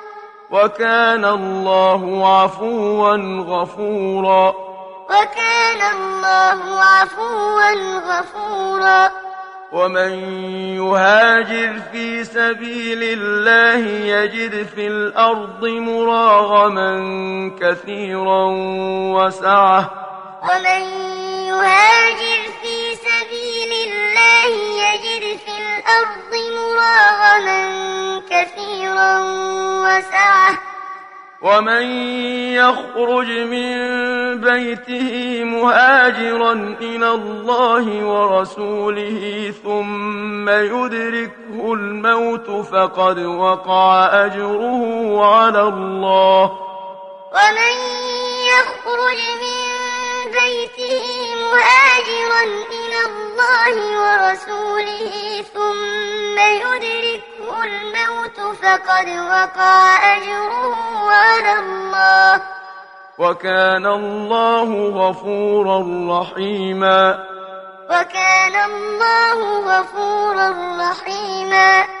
وكان الله عفوا غفورا. وكان الله عفوا غفورا. ومن يهاجر في سبيل الله يجد في الأرض مراغما كثيرا وسعة. ومن يهاجر في سبيل الله الله يجد في الأرض مراغما كثيرا وسعة. ومن يخرج من بيته مهاجرا إلى الله ورسوله ثم يدركه الموت فقد وقع أجره على الله. ومن يخرج من بيته مهاجرا إلى الله ورسوله ثم يدركه الموت فقد وقع أجره على الله. وكان الله غفورا رحيما. وكان الله غفورا رحيما.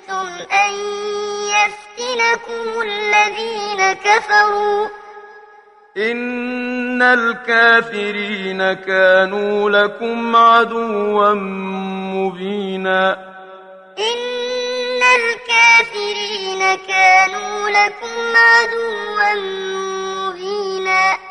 أَرَدْتُمْ أن يفتنكم الذين كفروا؟ إن الكافرين كانوا لكم عدوا مبينا. إن الكافرين كانوا لكم عدوا مبينا.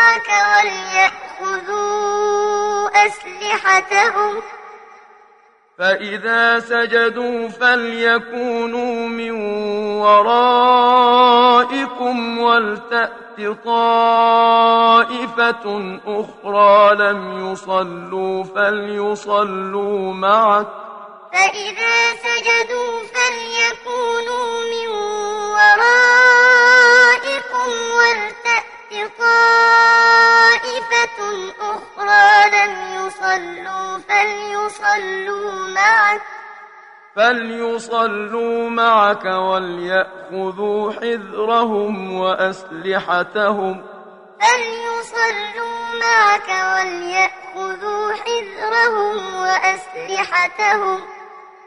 سواك وليأخذوا أسلحتهم. فإذا سجدوا فليكونوا من ورائكم ولتأت طائفة أخرى لم يصلوا فليصلوا معك. فإذا سجدوا فليكونوا من ورائكم ولتأت طائفة أخرى لم يصلوا فليصلوا معك. فليصلوا معك وليأخذوا حذرهم وأسلحتهم. فليصلوا معك وليأخذوا حذرهم وأسلحتهم.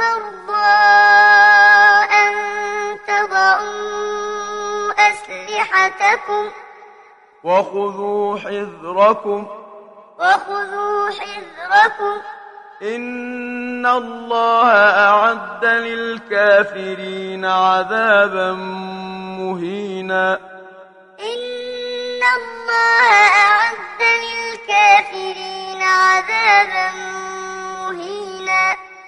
المرضى أن تضعوا أسلحتكم وخذوا حذركم وخذوا حذركم إن الله أعد للكافرين عذابا مهينا إن الله أعد للكافرين عذابا مهينا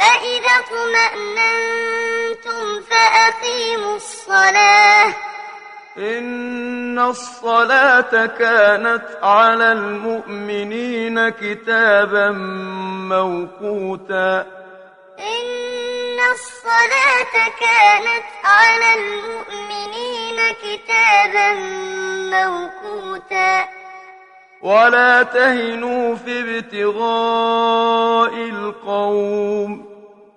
فإذا اطمأننتم فأقيموا الصلاة إن الصلاة كانت على المؤمنين كتابا موقوتا إن الصلاة كانت على المؤمنين كتابا موقوتا ولا تهنوا في ابتغاء القوم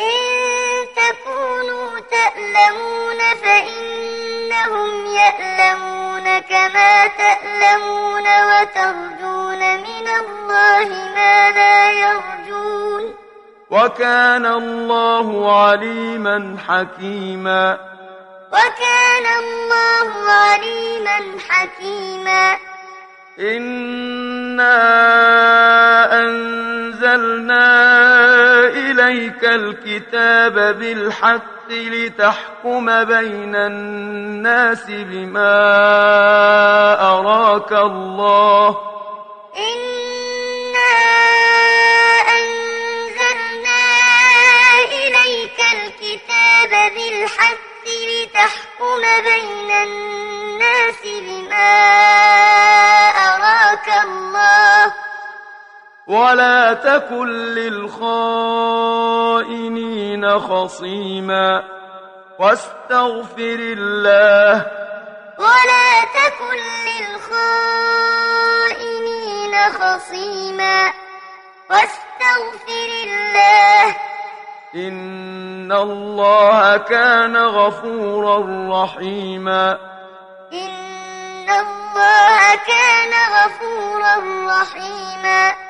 إن تكونوا تألمون فإنهم يألمون كما تألمون وترجون من الله ما لا يرجون وكان الله عليما حكيما. وكان الله عليما حكيما. إنا أنزلنا إليك الكتاب بالحق لتحكم بين الناس بما أراك الله إنا أنزلنا إليك الكتاب بالحق لتحكم بين الناس بما أراك الله ولا تكن للخائنين خصيما واستغفر الله ولا تكن للخائنين خصيما واستغفر الله إن الله كان غفورا رحيما إن الله كان غفورا رحيما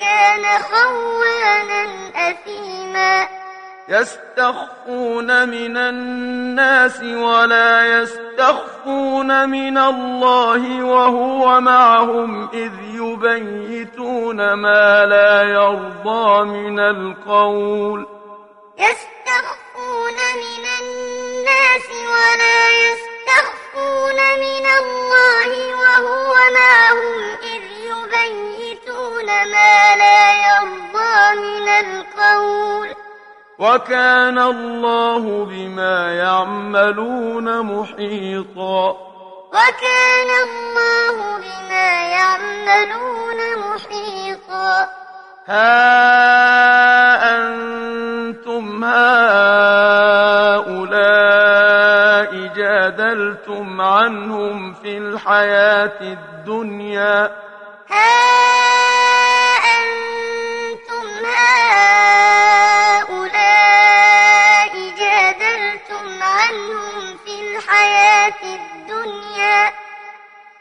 كان خوانا أثيما. يستخفون من الناس ولا يستخفون من الله وهو معهم إذ يبيتون ما لا يرضى من القول. يستخفون من الناس ولا يستخفون يستخفون من الله وهو معهم إذ يبيتون ما لا يرضى من القول. وكان الله بما يعملون محيطا. وكان الله بما يعملون محيطا. ها أنتم هؤلاء جادلتم عنهم في الحياة الدنيا ها أنتم هؤلاء جادلتم عنهم في الحياة الدنيا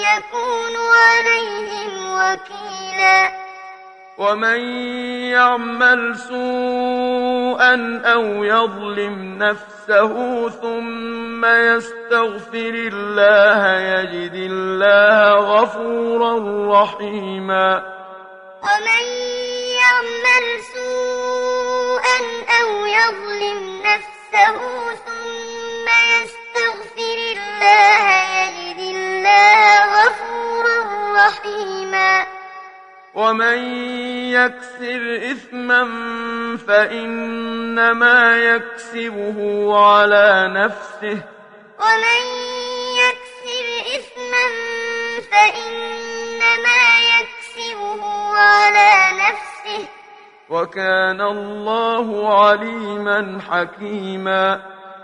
يكون عليهم وكيلا. ومن يعمل سوءا أو يظلم نفسه ثم يستغفر الله يجد الله غفورا رحيما. ومن يعمل سوءا أو يظلم نفسه ثم يستغفر يستغفر الله يجد الله غفورا رحيما. ومن يكسر إثما فإنما يكسبه على نفسه. ومن يكسر إثما فإنما يكسبه على نفسه. وكان الله عليما حكيما.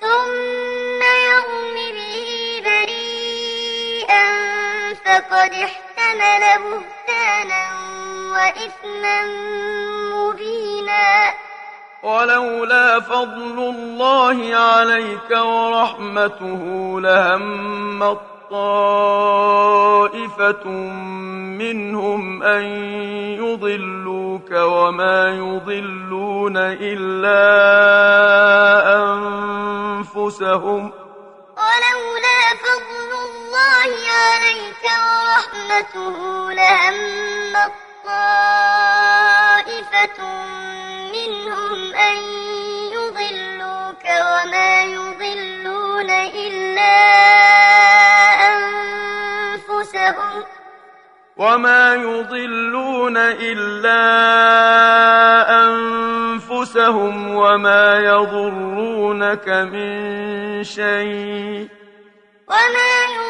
ثم يرم به بريئا فقد احتمل بهتانا وإثما مبينا. ولولا فضل الله عليك ورحمته لهم طائفة منهم أن يضلوك وما يضلون إلا أنفسهم ولولا فضل الله عليك ورحمته لهم طائفة منهم أن يضلوك ربك وما يضلون إلا أنفسهم. وما يضلون إلا أنفسهم وما يضرونك من شيء. وما يضلون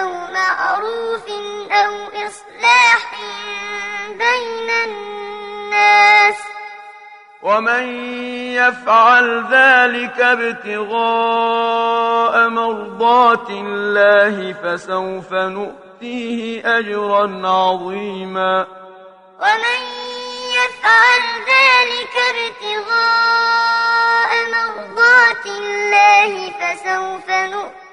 أو معروف أو إصلاح بين الناس ومن يفعل ذلك ابتغاء مرضات الله فسوف نؤتيه أجرا عظيما. ومن يفعل ذلك ابتغاء مرضات الله فسوف نؤتيه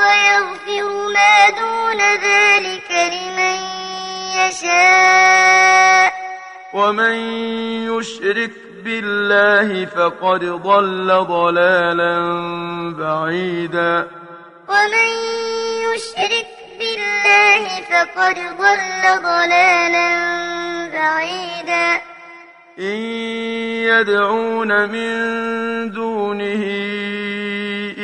ويغفر ما دون ذلك لمن يشاء ومن يشرك بالله فقد ضل ضلالا بعيدا ومن يشرك بالله فقد ضل ضلالا بعيدا إن يدعون من دونه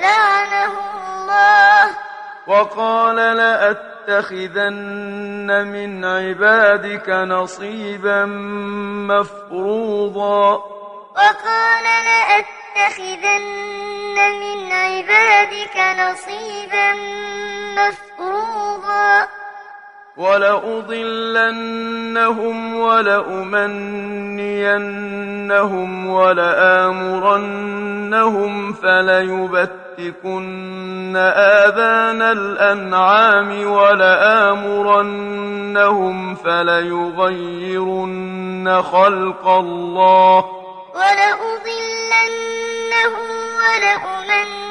لعنه الله. وقال لأتخذن من عبادك نصيبا مفروضا. وقال لأتخذن من عبادك نصيبا مفروضا. ولأضلنهم ولأمنينهم ولآمرنهم فليبتكن آذان الأنعام ولآمرنهم فليغيرن خلق الله ولأضلنهم ولأمنينهم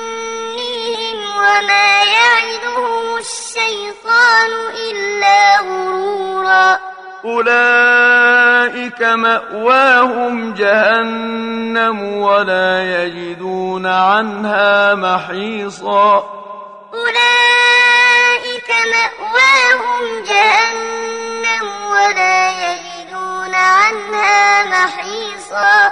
وما يعدهم الشيطان إلا غرورا أولئك مأواهم جهنم ولا يجدون عنها محيصا. أولئك مأواهم جهنم ولا يجدون عنها محيصا.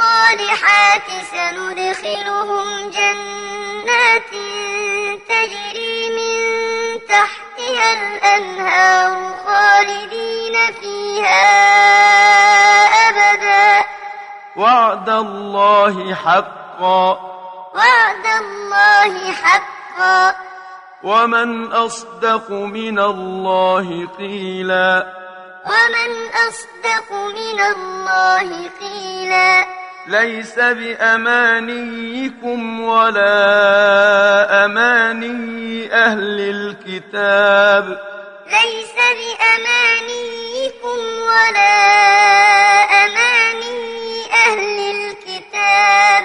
الصالحات سندخلهم جنات تجري من تحتها الأنهار خالدين فيها أبدا. وعد الله حقا. وعد الله حقا. ومن أصدق من الله قيلا. ومن أصدق من الله قيلا. ليس بأمانيكم ولا أماني أهل الكتاب. ليس بأمانيكم ولا أماني أهل الكتاب.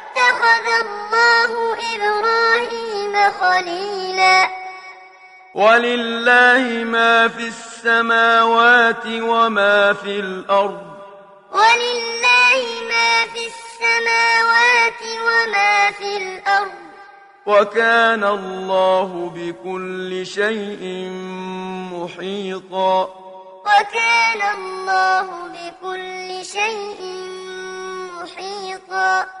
واتخذ الله إبراهيم خليلا. ولله ما في السماوات وما في الأرض. ولله ما في السماوات وما في الأرض. وكان الله بكل شيء محيطا. وكان الله بكل شيء محيطا.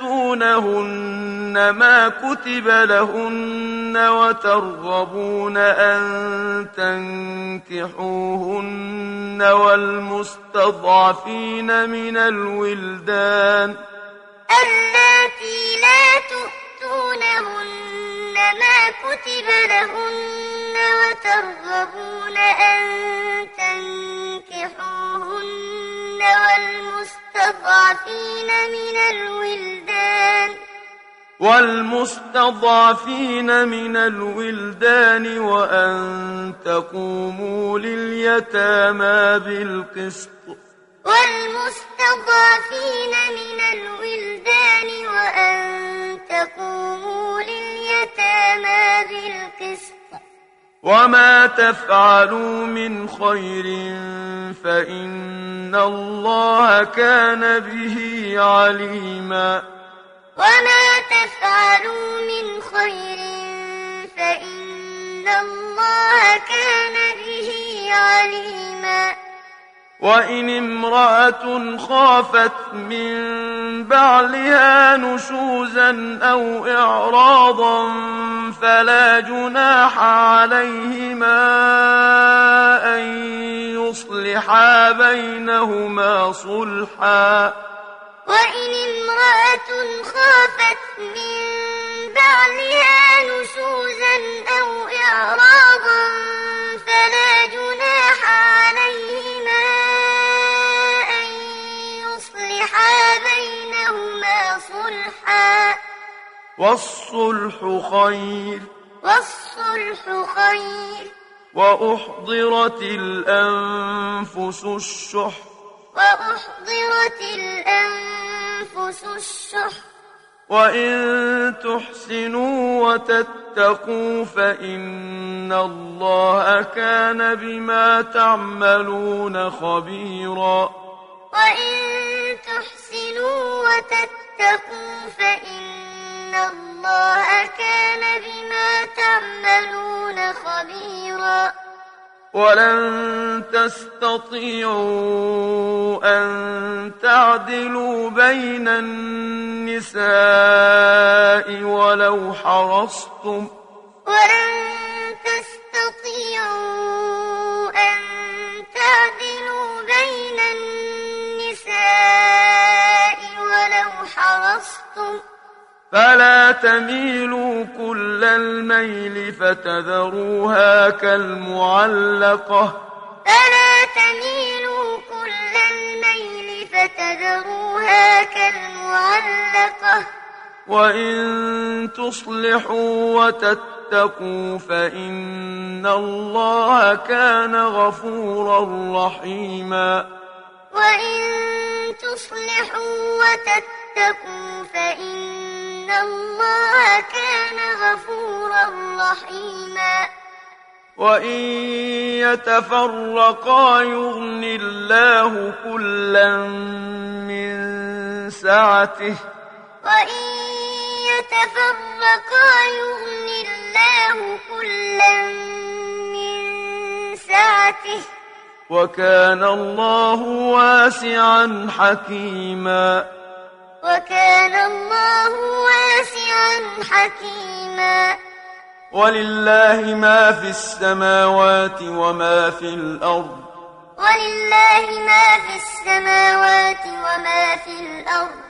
تؤتونهن ما كتب لهن وترغبون أن تنكحوهن والمستضعفين من الولدان التي لا تؤتونهن ما كتب لهن وترغبون أن تنكحوهن والمستضعفين من الولدان والمستضعفين من الولدان وأن تقوموا لليتامى بالقسط والمستضعفين من الولدان وأن تقوموا لليتامى بالقسط وما تفعلوا من خير فإن الله كان به عليما وما تفعلوا من خير فإن الله كان به عليما وإن امرأة خافت من بعلها نشوزا أو إعراضا فلا جناح عليهما أن يصلحا بينهما صلحا وإن امرأة خافت من بعلها نشوزا أو إعراضا فلا جناح عليهما وَأَصْلِحَا بَيْنَهُمَا صُلْحًا وَالصُّلْحُ خَيْرٌ وَالصُّلْحُ خَيْرٌ وَأُحْضِرَتِ الْأَنفُسُ الشُّحَّ وَأُحْضِرَتِ الْأَنفُسُ الشُّحَّ وَإِن تُحْسِنُوا وَتَتَّقُوا فَإِنَّ اللَّهَ كَانَ بِمَا تَعْمَلُونَ خَبِيرًا وَإِن تُحْسِنُوا وَتَتَّقُوا فَإِنَّ اللَّهَ كَانَ بِمَا تَعْمَلُونَ خَبِيرًا ولن تستطيعوا أن تعدلوا بين النساء ولو حرصتم ولن تستطيعوا أن تعدلوا بين النساء ولو حرصتم. فلا تميلوا كل الميل فتذروها كالمعلقة. فلا تميلوا كل الميل فتذروها كالمعلقة. وإن تصلحوا وتتقوا فإن الله كان غفورا رحيما. وإن يتفرقا يُغْنِ الله كلا من سعته وإن يتفرقا يُغْنِ الله كلا من سعته وكان الله واسعا حكيما. وكان الله واسعا حكيما. ولله ما في السماوات وما في الأرض. ولله ما في السماوات وما في الأرض.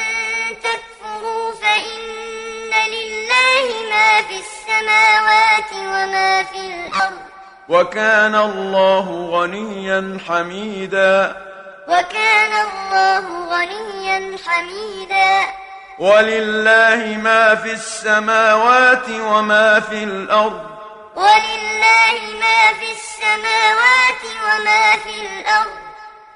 السماوات وما في الأرض. وكان الله غنيا حميدا. وكان الله غنيا حميدا. ولله ما في السماوات وما في الأرض. ولله ما في السماوات وما في الأرض.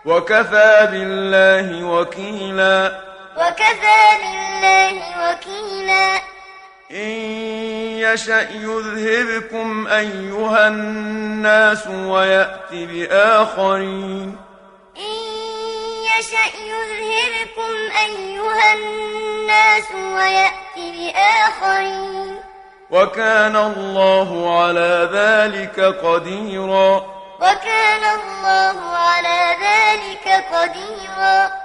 وكفى بالله وكيلا. وكفى بالله وكيلا. إن يشأ يذهبكم أيها الناس ويأتي بآخرين يشأ يذهبكم أيها الناس ويأتي بآخرين وكان الله على ذلك قديرا وكان الله على ذلك قديرا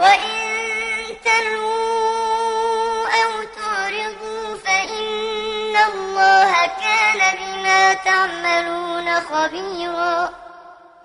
وَإِن تَلْوُوا أَوْ تُعْرِضُوا فَإِنَّ اللَّهَ كَانَ بِمَا تَعْمَلُونَ خَبِيرًا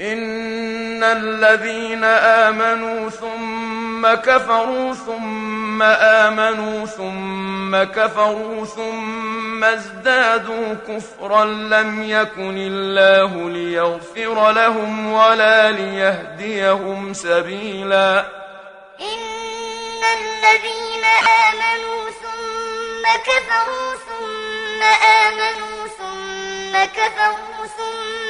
إن الذين آمنوا ثم كفروا ثم آمنوا ثم كفروا ثم ازدادوا كفرا لم يكن الله ليغفر لهم ولا ليهديهم سبيلا إن الذين آمنوا ثم كفروا ثم آمنوا ثم كفروا ثم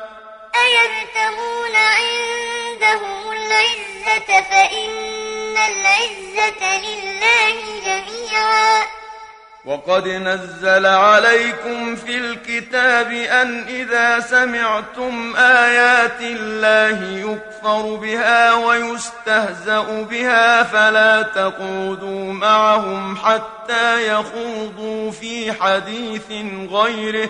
أيبتغون عندهم العزة فإن العزة لله جميعا وقد نزل عليكم في الكتاب أن إذا سمعتم آيات الله يكفر بها ويستهزأ بها فلا تقودوا معهم حتى يخوضوا في حديث غيره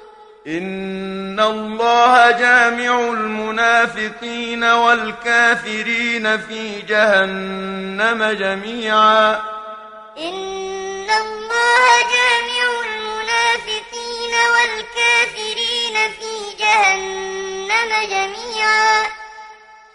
إن الله جامع المنافقين والكافرين في جهنم جميعا. إن الله جامع المنافقين والكافرين في جهنم جميعا.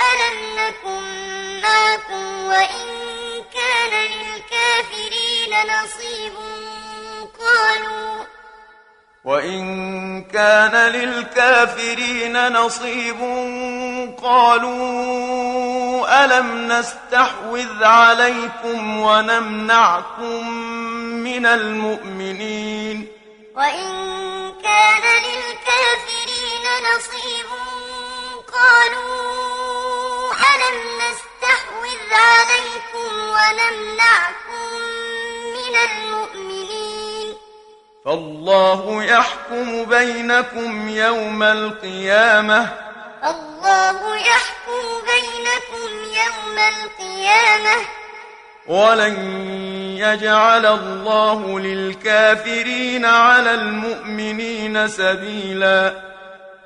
ألم نكن معكم وإن كان للكافرين نصيب قالوا وإن كان للكافرين نصيب قالوا ألم نستحوذ عليكم ونمنعكم من المؤمنين وإن كان للكافرين نصيب قالوا ألم نستحوذ عليكم ونمنعكم من المؤمنين فالله يحكم بينكم يوم القيامة الله يحكم بينكم يوم القيامة ولن يجعل الله للكافرين على المؤمنين سبيلاً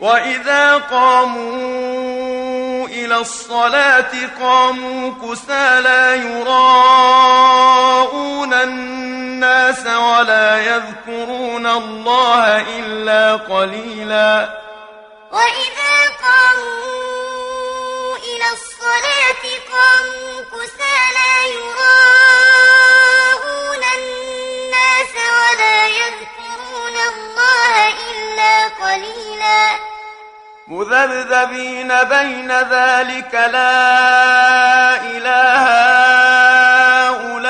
وإذا قاموا إلى الصلاة قاموا كُسَالَى يراءون الناس ولا يذكرون الله إلا قليلا. وإذا قاموا إلى الصلاة الصلاة قاموا كسالى يراءون الناس ولا يذكرون الله إلا قليلا مذبذبين بين ذلك لا إله هؤلاء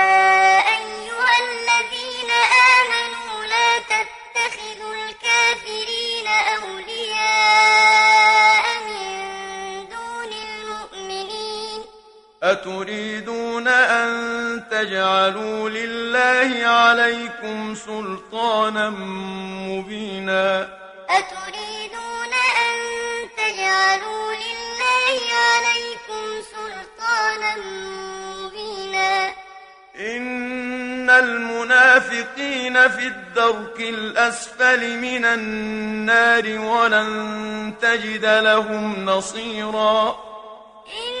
أتريدون أن تجعلوا لله عليكم سلطانا مبينا؟ أتريدون أن تجعلوا لله عليكم سلطانا مبينا؟ إن المنافقين في الدرك الأسفل من النار ولن تجد لهم نصيرا. إن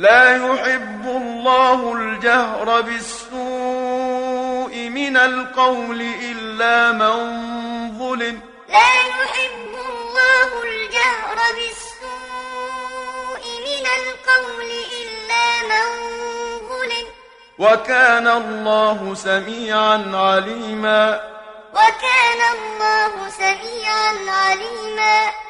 لا يحب الله الجهر بالسوء من القول إلا من ظلم. لا يحب الله الجهر بالسوء من القول إلا من ظلم. وكان الله سميعا عليما. وكان الله سميعا عليما.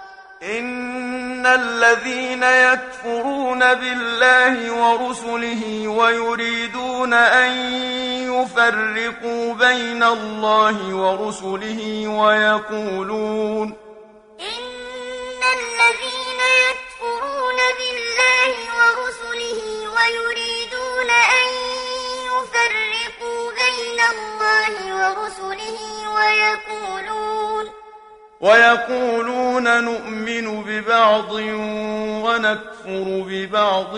إن الذين يكفرون بالله ورسله ويريدون أن يفرقوا بين الله ورسله ويقولون إن الذين يكفرون بالله ورسله ويريدون أن يفرقوا بين الله ورسله ويقولون ويقولون نؤمن ببعض ونكفر ببعض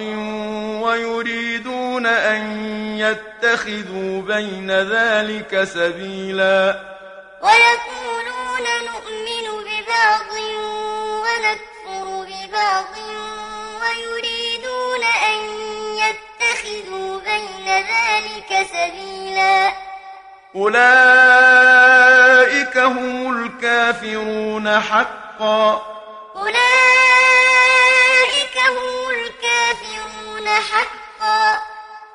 ويريدون أن يتخذوا بين ذلك سبيلا ويقولون نؤمن ببعض ونكفر ببعض ويريدون أن يتخذوا بين ذلك سبيلا أولئك هم الكافرون حقا. أولئك هم الكافرون حقا.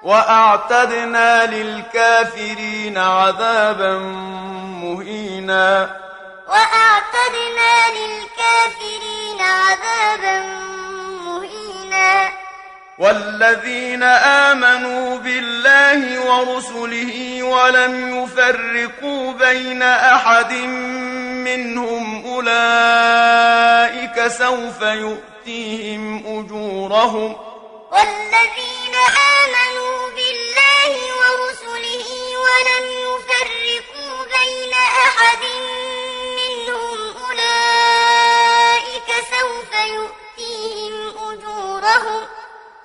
وأعتدنا للكافرين عذابا مهينا. وأعتدنا للكافرين عذابا مهينا. والذين آمنوا بالله ورسله ولم يفرقوا بين أحد منهم أولئك سوف يؤتيهم أجورهم والذين آمنوا بالله ورسله ولم يفرقوا بين أحد منهم أولئك سوف يؤتيهم أجورهم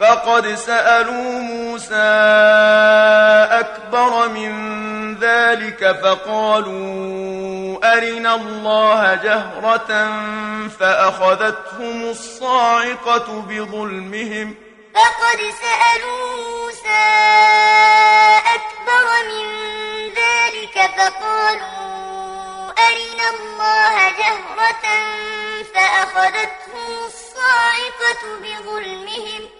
فقد سألوا موسى أكبر من ذلك فقالوا أرنا الله جهرة فأخذتهم الصاعقة بظلمهم فقد سألوا موسى أكبر من ذلك فقالوا أرنا الله جهرة فأخذتهم الصاعقة بظلمهم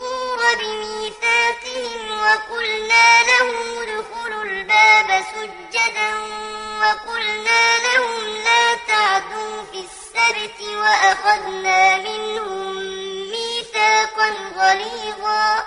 والطور بميثاقهم وقلنا لهم ادخلوا الباب سجدا وقلنا لهم لا تعدوا في السبت وأخذنا منهم ميثاقا غليظا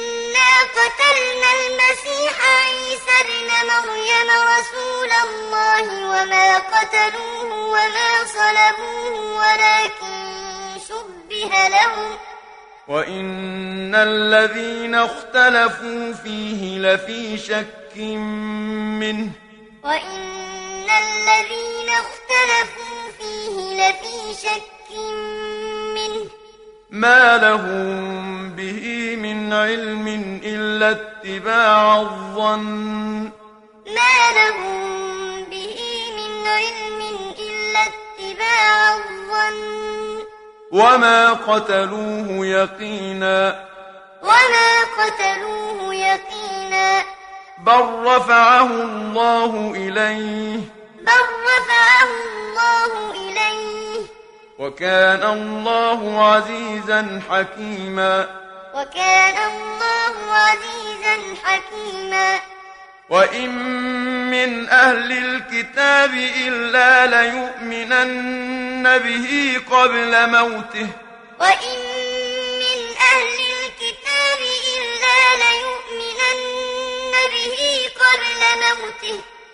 إنا قتلنا المسيح عيسى ابن مريم رسول الله وما قتلوه وما صلبوه ولكن شبه لهم. وَإِنَّ الَّذِينَ اخْتَلَفُوا فِيهِ لَفِي شَكٍّ مِّنْهُ. وَإِنَّ الَّذِينَ اخْتَلَفُوا فِيهِ لَفِي شَكٍّ مِّنْهُ. ما لهم به من علم إلا اتباع الظن ما لهم به من علم إلا اتباع الظن وما قتلوه يقينا وما قتلوه يقينا بل رفعه الله إليه بل رفعه الله إليه وكان الله عزيزا حكيما. وكان الله عزيزا حكيما. وإن من أهل الكتاب إلا ليؤمنن به قبل موته. وإن من أهل الكتاب إلا ليؤمنن به قبل موته.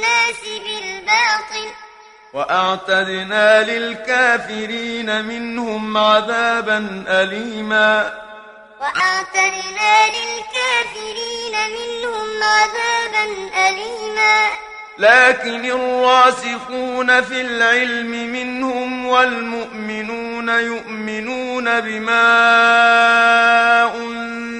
الناس بالباطل. وأعتدنا للكافرين منهم عذابا أليما. وأعتدنا للكافرين منهم عذابا أليما. لكن الراسخون في العلم منهم والمؤمنون يؤمنون بما أنزل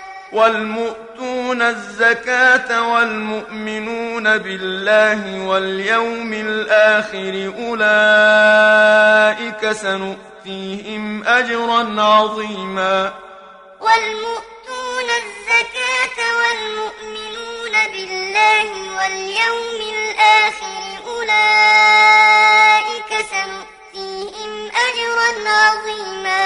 والمؤتون الزكاة والمؤمنون بالله واليوم الآخر أولئك سنؤتيهم أجرا عظيما. والمؤتون الزكاة والمؤمنون بالله واليوم الآخر أولئك سنؤتيهم أجرا عظيما.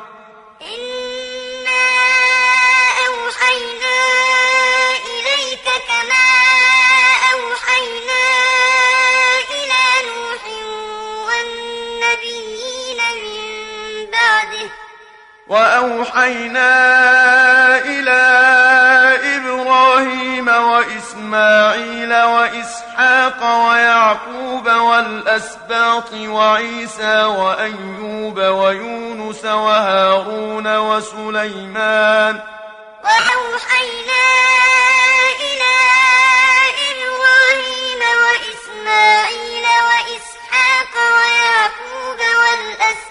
وأوحينا إلى إبراهيم وإسماعيل وإسحاق ويعقوب والأسباط وعيسى وأيوب ويونس وهارون وسليمان وأوحينا إلى إبراهيم وإسماعيل وإسحاق ويعقوب والأسباط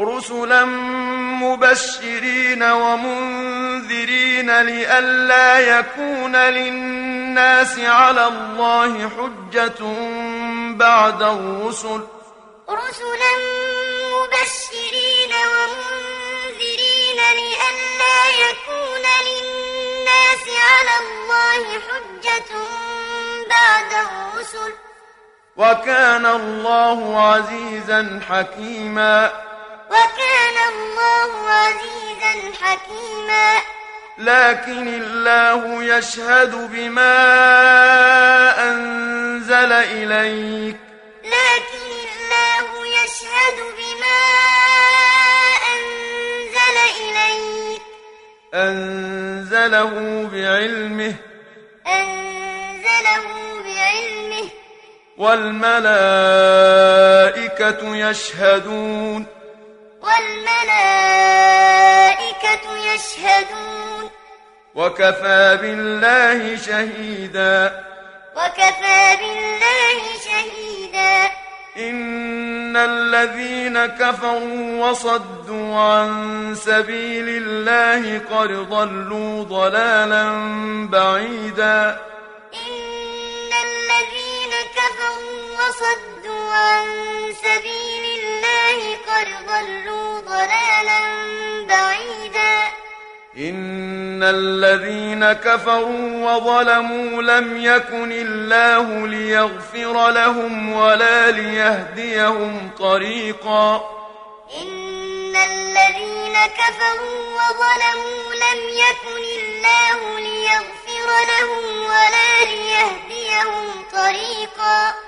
رسلا مبشرين ومنذرين لئلا يكون للناس على الله حجة بعد الرسل. رسلا مبشرين ومنذرين لئلا يكون للناس على الله حجة بعد الرسل. وكان الله عزيزا حكيما وكان الله عزيزا حكيما. لكن الله يشهد بما أنزل إليك. لكن الله يشهد بما أنزل إليك. أنزله بعلمه أنزله بعلمه. والملائكة يشهدون. والملائكة يشهدون. وكفى بالله شهيدا. وكفى بالله شهيدا. إن الذين كفروا وصدوا عن سبيل الله قد ضلوا ضلالا بعيدا. إن الذين كفروا وصدوا عن سبيل قد ضلوا ضلالا بعيدا. إن الذين كفروا وظلموا لم يكن الله ليغفر لهم ولا ليهديهم طريقا. إن الذين كفروا وظلموا لم يكن الله ليغفر لهم ولا ليهديهم طريقا.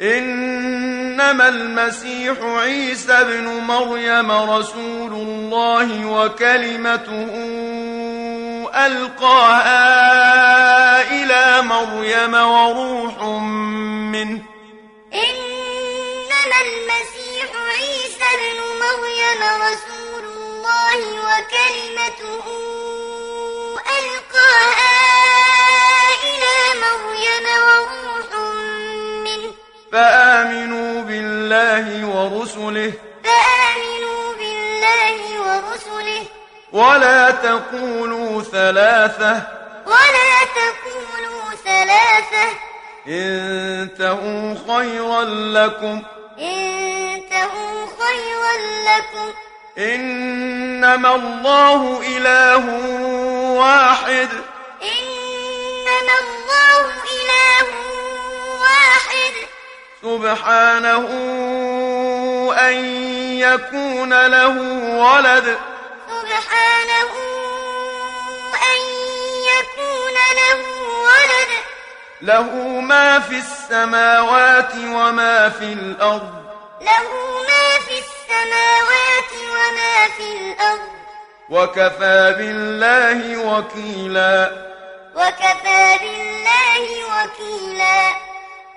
إنما المسيح عيسى ابن مريم رسول الله وكلمته ألقاها إلى مريم وروح منه. إنما المسيح عيسى ابن مريم رسول الله وكلمته ألقاها إلى مريم وروح منه. فآمنوا بالله ورسله. فآمنوا بالله ورسله. ولا تقولوا ثلاثة. ولا تقولوا ثلاثة. انتهوا خيرا لكم. انتهوا خيرا لكم. إنما الله إله واحد. إنما الله إله واحد. سبحانه أن يكون له ولد. سبحانه أن يكون له ولد. له ما في السماوات وما في الأرض. له ما في السماوات وما في الأرض. وكفى بالله وكيلا. وكفى بالله وكيلا.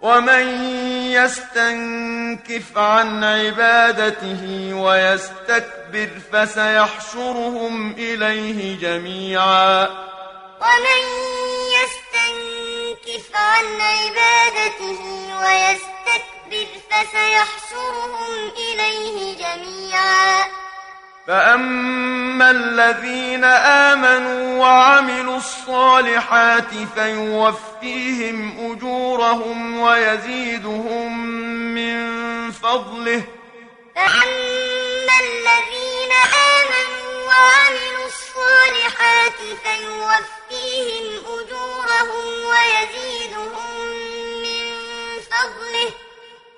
ومن يستنكف عن عبادته ويستكبر فسيحشرهم إليه جميعا ومن يستنكف عن عبادته ويستكبر فسيحشرهم إليه جميعا فأما الذين آمنوا وعملوا الصالحات فيوفيهم أجورهم ويزيدهم من فضله فأما الذين آمنوا وعملوا الصالحات فيوفيهم أجورهم ويزيدهم من فضله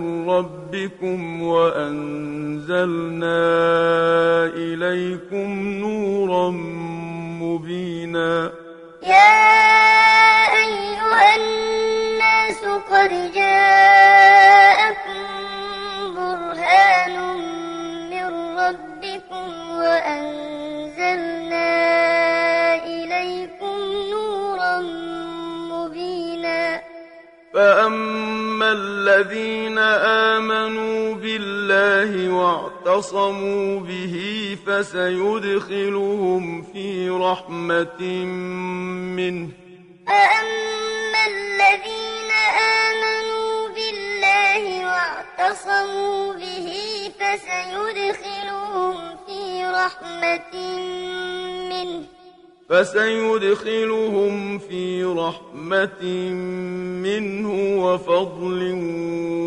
من ربكم وأنزلنا إليكم نورا مبينا. يا أيها الناس قد جاءكم برهان من ربكم وأنزلنا فأما الذين آمنوا بالله واعتصموا به فسيدخلهم في رحمة منه فأما الذين آمنوا بالله واعتصموا به فسيدخلهم في رحمة منه فسيدخلهم في رحمة منه وفضل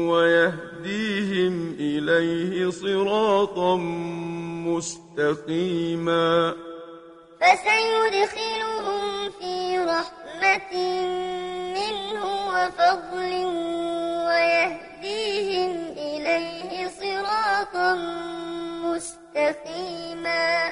ويهديهم إليه صراطا مستقيما. فسيدخلهم في رحمة منه وفضل ويهديهم إليه صراطا مستقيما.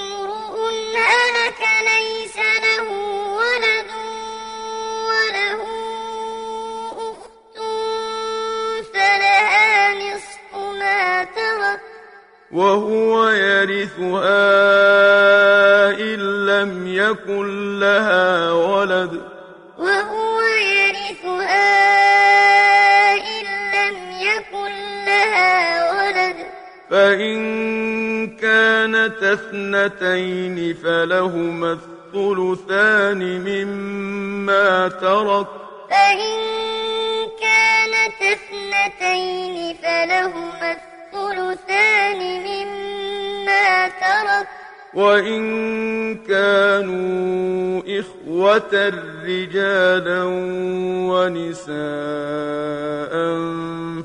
هلك ليس له ولد وله أخت فلها نصف ما ترك وهو يرثها إن لم يكن لها ولد. وهو يرثها إن لم يكن لها ولد فإن كانت اثنتين فلهما الثلثان مما ترك فإن كانت اثنتين فلهما الثلثان مما ترك وإن كانوا إخوة رجالا ونساء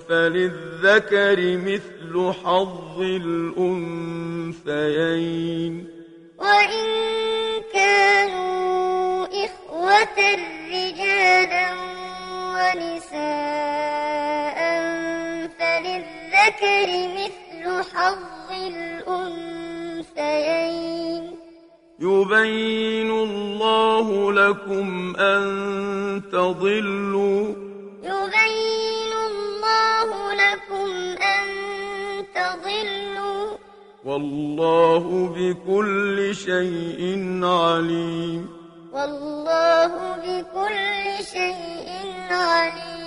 فللذكر مثل حظ الأنثيين وإن كانوا إخوة رجالا ونساء فللذكر مثل حظ الأنثيين الأنثيين يبين الله لكم أن تضلوا. يبين الله لكم أن تضلوا. والله بكل شيء عليم. والله بكل شيء عليم.